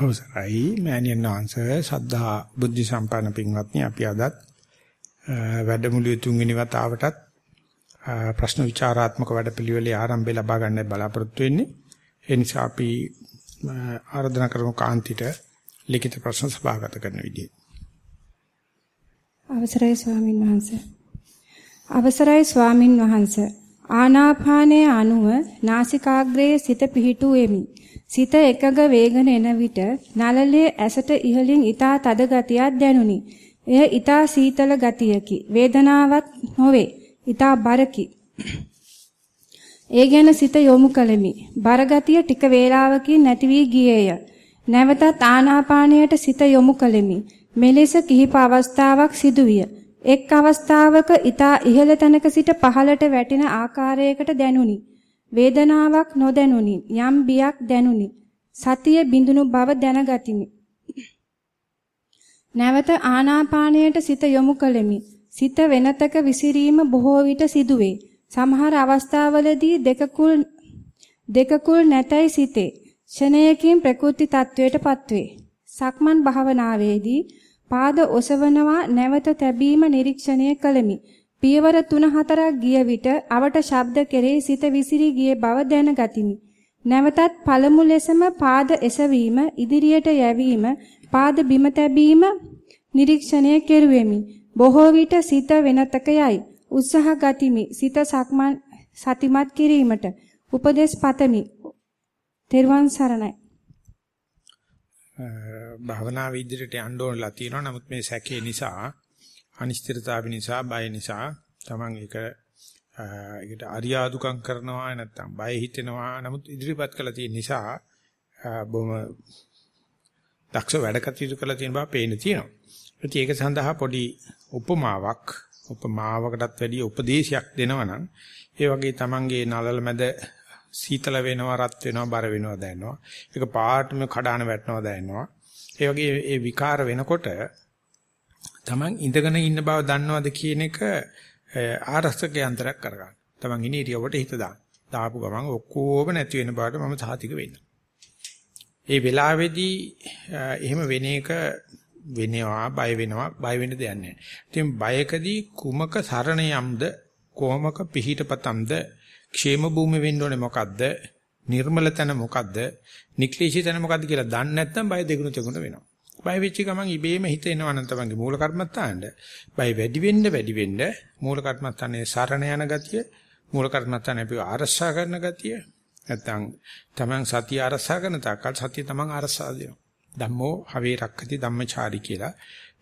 අවසරයි මෑණියන් වහන්සේ සද්ධා බුද්ධ සම්පන්න පින්වත්නි අපි අදත් වැඩමුළුවේ තුන්වෙනි වතාවටත් ප්‍රශ්න විචාරාත්මක වැඩපිළිවෙලේ ආරම්භය ලබා ගන්න බලාපොරොත්තු වෙන්නේ ඒ නිසා අපි ආරාධනා කරමු කාන්තිට ලිඛිත ප්‍රශ්න සභාගත කරන විදිය. අවසරයි ස්වාමින් වහන්සේ. අවසරයි ස්වාමින් වහන්සේ. ආනාපානයේ අනුව නාසිකාග්‍රයේ සිත පිහිටුවෙමි. සිත එකඟ වේගන එන විට නළලේ ඇසට ඉහළින් ඊතා තද ගතියක් දැනුනි. එය ඊතා සීතල ගතියකි. වේදනාවක් නොවේ. ඊතා බරකි. ඒ ගැන සිත යොමු කළෙමි. බර ගතිය ටික වේලාවකින් නැති වී ගියේය. නැවතත් ආනාපානයට සිත යොමු කළෙමි. මෙලෙස කිහිප අවස්ථාවක් සිදුවිය. එක් අවස්ථාවක ඊතා ඉහළ තැනක සිට පහළට වැටෙන ආකාරයකට දැනුනි. වේදනාවක් නොදැනුනි. යම් බියක් දැනුනි. සතිය බිඳුණු බව දැනගතිමි. නැවත ආනාපානයට සිත යොමු කළෙමි. සිත වෙනතක විසිරීම බොහෝ විට සිදුවේ. සමහර අවස්ථාවලදී දෙකකුල් දෙකකුල් නැතයි සිතේ. ෂණයකින් ප්‍රකෘති තත්වයටපත් වේ. සක්මන් භාවනාවේදී පාද ඔසවනවා නැවත තැබීම නිරීක්ෂණය කළෙමි. පියවර 3-4ක් ගිය විට අවට ශබ්ද කෙරෙහි සිත විසිරී ගියේ බව දැනගතිමි. නැවතත් පළමු ලෙසම පාද එසවීම, ඉදිරියට යැවීම, පාද බිම තැබීම නිරීක්ෂණය කෙරුවෙමි. බොහෝ විට සිත වෙනතක යයි. උත්සාහ ගතිමි. සිත සක්මන් සතිමත් කිරීමට උපදේශ පතමි. තෙරුවන් සරණයි. භවනා විදිහට යන්න ඕනලා තියෙනවා. නමුත් මේ සැකේ නිසා අනිශ්චිතතාව නිසා බය නිසා Taman ඒක ඒකට අරියාදුකම් කරනවා නැත්නම් බය හිතෙනවා නමුත් ඉදිරිපත් කළ තියෙන නිසා බොහොම දක්ෂ වැඩ කටයුතු කළ තියෙන බව පේන තියෙනවා. ඉතින් ඒක සඳහා පොඩි උපමාවක් උපමාවකටත් වැඩිය උපදේශයක් දෙනවනම් ඒ වගේ Tamanගේ නලල මැද සීතල වෙනවා රත් වෙනවා බර වෙනවා දැනෙනවා. ඒක පාටම කඩාන වැටෙනවා දැනෙනවා. ඒ වගේ ඒ විකාර වෙනකොට Taman ඉඳගෙන ඉන්න බව දන්නවද කියන එක ආරක්ෂක යන්ත්‍රයක් කරගන්න. Taman ඉන්නේ ඉරියවට හිත දාන්න. දාපු ගමන් ඔක්කොම නැති වෙන බවට මම සාතික වෙන්න. ඒ වෙලාවේදී එහෙම වෙන එක වෙනවා බය වෙනවා බය වෙන්න දෙයක් නැහැ. ඉතින් බයකදී කුමක සරණ යම්ද කොමක පිහිටපතම්ද ക്ഷേම භූමි වෙන්න ඕනේ මොකද්ද? නිර්මල තැන මොකද්ද? නික්ලේශී තැන මොකද්ද කියලා දන්නේ නැත්නම් බය දෙගුණ තෙගුණ වෙනවා. බය වෙච්ච ගමන් ඉබේම හිත එනවා නම් තමන්ගේ මූල කර්මත්තාන්ට. බය වැඩි වෙන්න වැඩි වෙන්න මූල කර්මත්තානේ සරණ යන ගතිය, මූල කර්මත්තානේ අපි ආරක්ෂා කරන ගතිය. නැත්තම් තමන් සතිය ආරක්ෂා කරන තාක්කල් සතිය තමන් ආරක්ෂා දෙනවා. ධම්මෝ හවේ රක්ඛති ධම්මචාරි කියලා.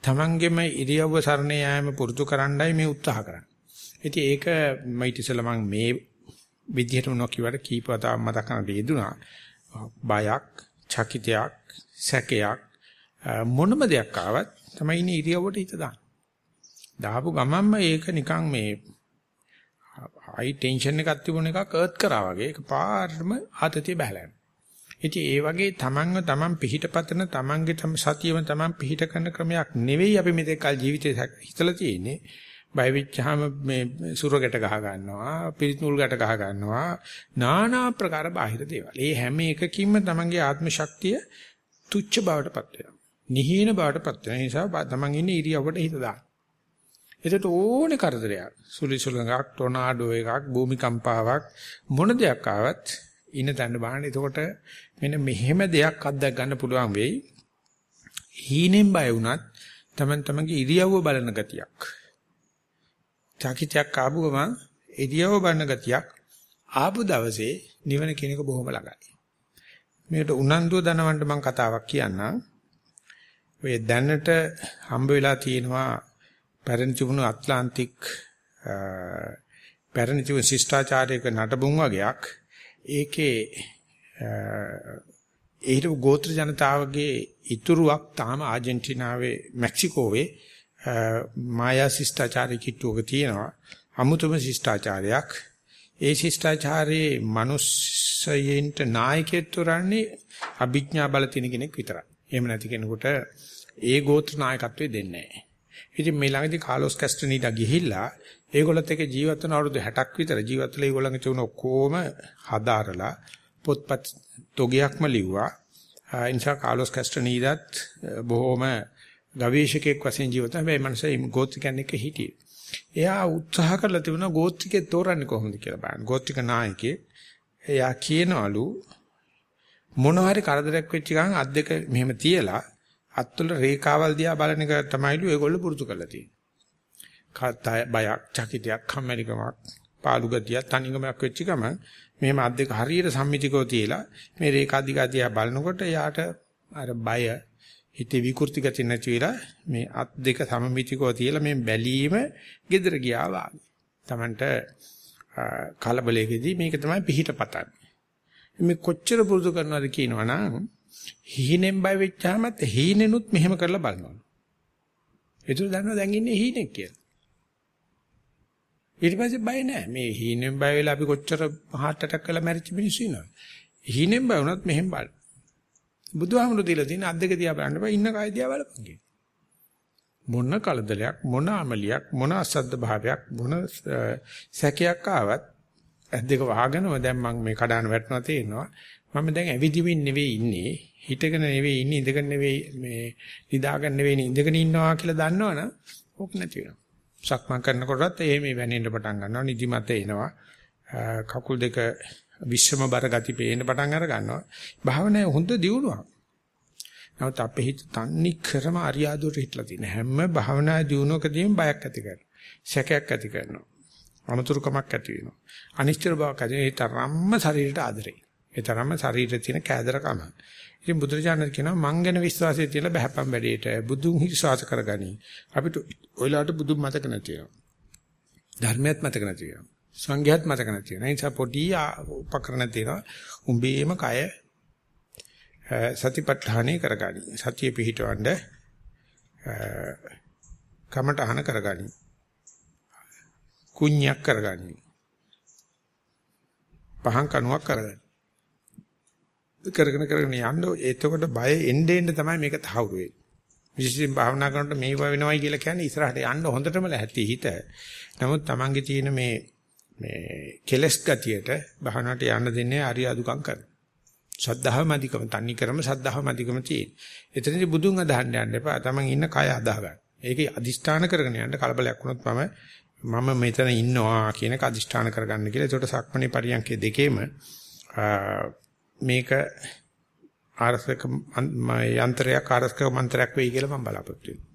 තමන්ගෙම ඉරියව්ව සරණ යාම පුරුදු කරන්නයි මේ උත්සාහ කරන්නේ. ඉතින් ඒක මයිත් ඉස්සලා මම මේ විදිහටම නොකියවට කීපවතාවක් මතක කරගන්න යෙදුනා. බයක්, චකිතයක්, සැකයක් මොනම දෙයක් ආවත් තමයි ඉන්නේ ඉරියව්වට හිත දාන්න. දාපු ගමන්ම ඒක නිකන් මේ හයි ටෙන්ෂන් එකක් තිබුණ එකක් අර්ත් කරා වගේ ඒක පාරම ආතතිය බහලා යනවා. ඉතින් ඒ වගේ තමන්ව තමන් පිහිටපතන තමන්ගේ තම සතියම තමන් පිහිට කරන ක්‍රමයක් නෙවෙයි අපි මෙතෙක් කල ජීවිතේ හිතලා තියෙන්නේ. බය වෙච්චාම මේ සුරකට ගහ ගන්නවා, පිරිත් නූල් ගැට ගහ ගන්නවා, নানা ප්‍රකාර බාහිර දේවල්. ඒ හැම එකකින්ම තමන්ගේ ආත්ම ශක්තිය තුච්ච බවටපත් වෙනවා. නිහීන බවටපත් වෙන නිසා තමන් ඉන්නේ ඉරියව්වට හිත දාන්න. එතකොට ඕනේ කරදරයක් සුලි සුලඟක් ටොනාඩෝ එකක් භූමිකම්පාවක් මොන දෙයක් ආවත් ඉන්න තැන බලන්න. එතකොට මෙන්න මෙහෙම දෙයක් අත්දැක ගන්න පුළුවන් වෙයි. හීනෙන් බය වුණත් තමන් තමන්ගේ ඉරියව්ව බලන ගතියක්. චකිතයක් ආපු ගමන් ඉරියව්ව බලන ගතියක් ආපු දවසේ නිවන කියන එක බොහොම ළඟයි. මේකට උනන්දුව දනවන්න මම කතාවක් කියන්නම්. ඔය දැනට හම්බ වෙලා තියෙනවා පැරණි තිබුණු ඇට්ලාන්ටික් පැරණි තිබුණු ශිෂ්ටාචාරයක නටබුන් වගේක්. ඒකේ ඒ හිටපු ගෝත්‍ර ජනතාවගේ ඉතුරුවක් තාම ආජන්ටිනාවේ මෙක්සිකෝවේ මායා ශිෂ්ටාචාරය කිට්ටුවක තියෙනවා. අමුතුම ශිෂ්ටාචාරයක්. ඒ ශිෂ්ටාචාරයේ මිනිස්සෙයින්ට නායකයෙක් තුරන්නේ අභිඥා බල තියෙන කෙනෙක් විතරයි. එහෙම නැති කෙනෙකුට ඒ ගෝත්‍ර නායකත්වය දෙන්නේ නැහැ. ඉතින් මේ ළඟදී කාලොස් කැස්ටනීඩා ගිහිල්ලා ඒගොල්ලත් එක්ක ජීවත් වෙන අවුරුදු 60ක් විතර ජීවත් වෙලා ඒගොල්ලන්ගේ තිබුණ ඔක්කොම හදාරලා පොත්පත් තොගයක්ම ලිව්වා. ඒ නිසා කාලොස් කැස්ට්‍රනීදාත් බොහොම ගවේෂකෙක් වශයෙන් ජීවත් වෙන හැබැයි මනසේ ගෝත්‍රිකයන් එක්ක හිටියේ. එයා උත්සාහ කරලා තිබුණා ගෝත්‍රිකේ තෝරන්නේ කොහොමද කියලා බලන්න. ගෝත්‍රික නායකයෙක් එයා කියනවලු මොන හරි කරදරයක් වෙච්ච ගමන් අත් දෙක මෙහෙම තියලා අත්වල රේඛාවල් දිහා බලන එක තමයිලු ඒගොල්ලෝ පුරුදු කරලා තියෙන්නේ. කතය බයක්, චකිතයක්, කම්මැලිකමක්, පාළු ගතියක්, තනිකමක් වෙච්ච ගමන් මෙහෙම අත් දෙක හරියට සම්මිතිකව තියලා මේ රේඛා දිගා දිහා බලනකොට එයාට අර බය හිතේ විකෘති ගතිය නැති වෙලා මේ අත් දෙක සමමිතිකව තියලා මේ බැලීම gedera ගියා වාගේ. Tamanට කලබලයේදී මේක තමයි පිහිට පතන්නේ. මේ කොච්චර පුරුදු කරනවද කියනවනම් හීනෙන් බය වෙච්චාමත් හීනෙනුත් මෙහෙම කරලා බලනවා. ඒතර දන්නවා දැන් ඉන්නේ හීනෙක් කියලා. ඊට පස්සේ බය නැහැ. මේ හීනෙන් බය වෙලා අපි කොච්චර heart attack කරලා මැරිච්ච මිනිස්සු ඉන්නවද? හීනෙන් බය වුණත් මෙහෙම බලන්න. බුදුහාමුදුරු දීලා තියෙන අද්දක දිහා බලන්න බෑ ඉන්න කය දිහා බලපන් කියන. මොන කලදලයක් මොන අමලියක් මොන අසද්ද භාවයක් මොන සැකයක් ආවත් ඇද්දක වහගෙනම දැන් මම මේ කඩාන වැටෙනවා තේරෙනවා. මම දැන් ඇවිදිමින් නෙවෙයි ඉන්නේ හිටගෙන නෙවෙයි ඉන්නේ ඉඳගෙන නෙවෙයි මේ නිදාගෙන නෙවෙයි ඉඳගෙන ඉන්නවා කියලා දන්නවනම් ඕක නැති වෙනවා. සක්මන් කරනකොටත් එහෙම වෙනෙන්න පටන් ගන්නවා නිදිමත එනවා. කකුල් දෙක විශ්‍රම බර ගති පේන්න පටන් අර ගන්නවා. භාවනාවේ හොඳ දියුණුවක්. නමුත් අපේ හිත තන්නේ ක්‍රම අරියාදුවට හිටලා තියෙන හැම භාවනා දියුණුවකදීම බයක් ඇති කරනවා. සැකයක් ඇති කරනවා. අමතුරුකමක් ඇති වෙනවා. අනිශ්චිත බවක් ඇති වෙන තරම්ම ශරීරයට ආදරේ. ඒ තරම්ම ශරීරයේ තියෙන කෑදරකම. ඉතින් බුදුරජාණන් කියනවා මං ගැන විශ්වාසය තියලා බහැපම් වැඩේට බුදුන් විශ්වාස කරගනි. අපිට ඔයලාට බුදුන් මතක නැති වෙනවා. ධර්මයක් මතක නැති වෙනවා. සංඝයාත් මතක නැති වෙනවා. ඒ නිසා පොඩි උපකරණ තියෙනවා. උඹේම කය සතිපට්ඨානේ කරගනි. සතිය පිහිටවන්න කමටහන කරගනි. කුණ්‍යක් කරගනි. පහන් කණුවක් කරගනි. කරගෙන කරගෙන යන්න එතකොට බය එන්න එන්න තමයි මේක තහවුරු වෙන්නේ. විශේෂයෙන් භාවනා කරනකොට මේව වෙනවයි කියලා කියන්නේ ඉස්සරහට යන්න හොඳටම ලැහැත්ති හිත. නමුත් Tamange තියෙන මේ මේ කෙලස් ගතියට බහනට යන්න දෙන්නේ ආර්ය අදුකම් කරන. ශ්‍රද්ධාව මධිකම තන්නි කරම ශ්‍රද්ධාව මධිකම තියෙන. එතනදී බුදුන් අදහන්න යන්න එපා. Taman ඉන්න කය අදාහ ගන්න. ඒකේ අදිෂ්ඨාන කරගෙන යන්න කලබලයක් වුණොත් මම මම මෙතන ඉන්නවා කියන එක අදිෂ්ඨාන කරගන්න කියලා. ඒකට සක්මණේ පරියන්කේ දෙකේම මේක ආරසක යන්ත්‍රයක් ආරසක මන්ත්‍රයක් වෙයි කියලා මම බලාපොරොත්තු වෙනවා.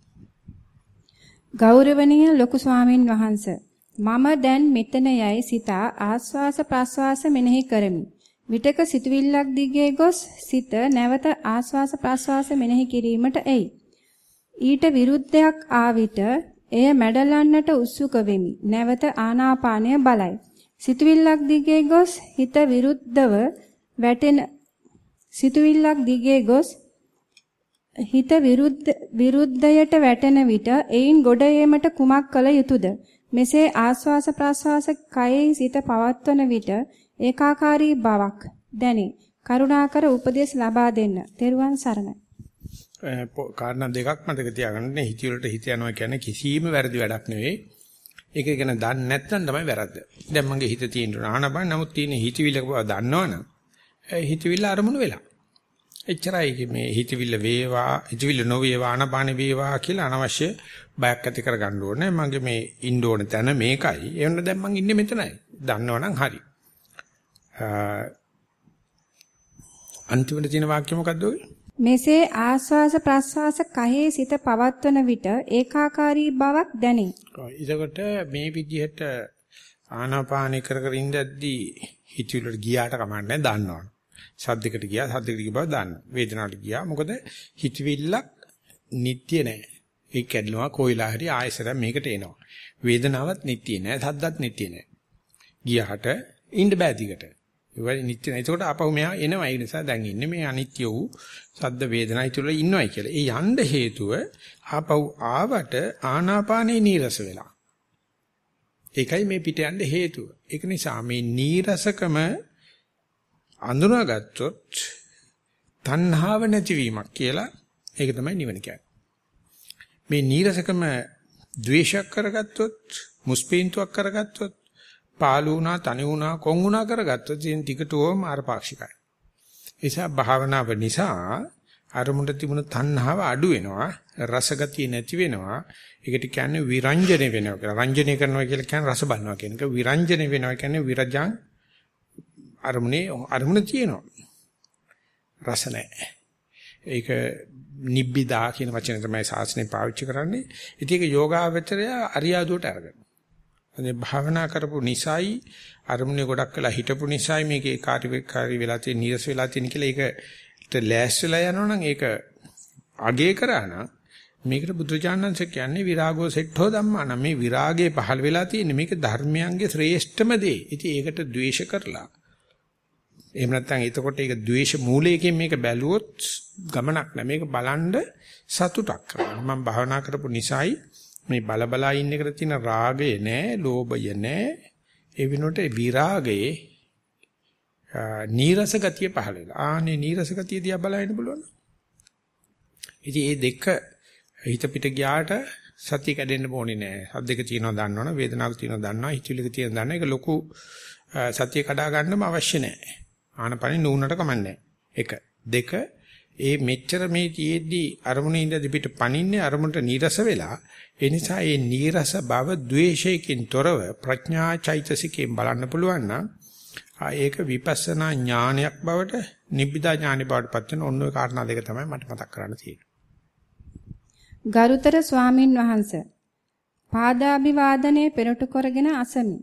ගෞරවනීය ලොකු ස්වාමින් වහන්සේ මම දැන් මෙතන යයි සිතා ආස්වාස ප්‍රස්වාස මෙනෙහි කරමි. විටක සිතුවිල්ලක් දිගේ ගොස් සිත නැවත ආස්වාස ප්‍රස්වාස මෙනෙහි කිරීමට එයි. ඊට විරුද්ධයක් ආ විට එය මැඩලන්නට උත්සුක වෙමි. නැවත ආනාපානය බලයි. සිතුවිල්ලක් දිගේ ගොස් හිත විරුද්ධව වැටෙන සිතුවිල්ලක් දිගේ ගොස් හිත විරුද්ධ විරුද්ධයට වැටෙන විට එයින් ගොඩ ඒමට කුමක් කළ යුතුයද? මෙසේ ආස්වාස ප්‍රාස්වාස කයෙහි සිත පවත්වන විට ඒකාකාරී බවක් දැනේ. කරුණාකර උපදෙස් ලබා දෙන්න. තෙරුවන් සරණයි. කාරණා දෙකක් මතක තියාගන්න හිත වලට හිත යනවා කියන්නේ කිසිම වැරදි වැඩක් නෙවෙයි. ඒක ගැන දන්නේ නැත්නම් තමයි වැරද්ද. දැන් මගේ හිත තියෙන ආනබන් නමුත් තියෙන හිතවිල්ල බව දන්නවනම් හිතවිල්ල අරමුණු වෙලා. එච්චරයි මේ හිතවිල්ල වේවා හිතවිල්ල නොවේවා ආනපාන වේවා කියලා අනවශ්‍ය බයක් ඇති කරගන්න ඕනේ. මගේ මේ ඉන්න ඕන තැන මේකයි. ඒ වුණා දැන් මං ඉන්නේ මෙතනයි. දන්නවනම් හරි. අන්තිමට තියෙන වාක්‍ය මොකද්ද ඔය? මෙසේ ආස්වාස ප්‍රස්වාස කහේ සිත පවත්වන විට ඒකාකාරී බවක් දැනේ. එතකොට මේ විදිහට ආනාපාන කර කර ඉඳද්දී හිතවිලට ගියාට කමන්නේ දන්නවනේ. සද්දයකට ගියා සද්දයකට ගිය බව දන්න. වේදනාවට ගියා. මොකද හිතවිල්ලක් නිට්ටිය නෑ. ඒක කැඩලනවා කොයිලා හරි ආයෙසර මේකට එනවා. වේදනාවක් නිට්ටිය නෑ. සද්දත් නිට්ටිය නෑ. ගියාට ඉන්න බෑ දිගට. ඒ වගේ නිට්ටිය නෑ. ඒකට ආපහු මෙහා එනවා. ඒ නිසා දැන් ඉන්නේ මේ අනිත්‍ය වූ සද්ද වේදනා තුළ ඉන්නවයි කියලා. ඒ යන්න හේතුව ආපහු ආවට ආනාපානේ නීරස වෙලා. ඒකයි මේ පිට යන්න හේතුව. ඒක නිසා මේ නීරසකම අඳුනාගත්තොත් තණ්හාව නැතිවීමක් කියලා ඒක තමයි නිවන කියන්නේ. මේ නීරසකම ද්වේෂයක් කරගත්තොත් මුස්පීන්තුවක් කරගත්තොත් පාළු වුණා තනි වුණා කොන් වුණා කරගත්තොත් ඉතින් ටිකටෝම අරපාක්ෂිකයි. නිසා භාවනාව නිසා අරමුණට තිබුණු තණ්හාව අඩු වෙනවා රසගතිය නැති වෙනවා. ඒකට කියන්නේ විරංජනේ වෙනවා කියලා. රංජනය කරනවා කියලා කියන්නේ රස බලනවා කියන එක. විරංජනේ වෙනවා කියන්නේ විරජං අරමුණේ අරමුණ තියෙනවා. රස නැහැ. ඒක නිබ්බිදා කියන වචනේ තමයි සාසනේ පාවිච්චි කරන්නේ. ඉතින් ඒක යෝගාවචරය අරියාදුවට අරගෙන. අනේ භාවනා කරපු නිසයි අරමුණේ ගොඩක් වෙලා හිටපු නිසයි මේකේ කාර්යකාරී වෙලා තියෙන නිරස වෙලා තියෙන කියලා ඒකට ලෑස්තිලා යනවනම් ඒක අගේ කරා නම් මේකට බුදුචානන්සේ කියන්නේ විරාගෝ සෙට්ඨෝ ධම්මා නම් මේ විරාගයේ පහළ වෙලා තියෙන්නේ මේක ධර්මයන්ගේ ශ්‍රේෂ්ඨම දේ. ඉතින් ඒකට ද්වේෂ කරලා එහෙම නැත්නම් එතකොට ඒක ද්වේෂ මූලයකින් මේක බැලුවොත් ගමනක් නෑ මේක බලන්ඩ සතුටක් කරගන්න. මම භාවනා කරපු නිසායි මේ බලබලා ඉන්න එකට තියෙන රාගය නෑ, ලෝභය නෑ. ඒ වෙනුවට විරාගයේ නීරස ගතිය පහළ වෙලා. ආනේ නීරස ගතිය දිහා බලන්න බලන්න. ඉතින් මේ දෙක හිත පිට ගියාට සතිය කැඩෙන්න ඕනේ නෑ. සද්දක තියෙනවා දන්නවනේ, වේදනාවක් තියෙනවා දන්නවා, හිතවිලික තියෙනවා දන්නවා. ඒක ලොකු සතිය කඩා ගන්නම අවශ්‍ය නෑ. ආනපනින් නුනට කමන්නේ. එක. දෙක ඒ මෙච්චර මේ තියේදී අරමුණේ ඉඳලා පිට පනින්නේ අරමුණට නීරස වෙලා ඒ නිසා මේ නීරස බව ද්වේෂයෙන් තොරව ප්‍රඥා චෛතසිකයෙන් බලන්න පුළුවන් නම් ඒක විපස්සනා ඥානයක් බවට නිබ්බිදා ඥානෙ බවට පත් වෙන ඔන්න ඔය කාරණා දෙක තමයි මට මතක් කරන්න තියෙන්නේ. ගරුතර ස්වාමින් වහන්සේ පාදාභිවාදනයේ පෙරටු කරගෙන අසමි.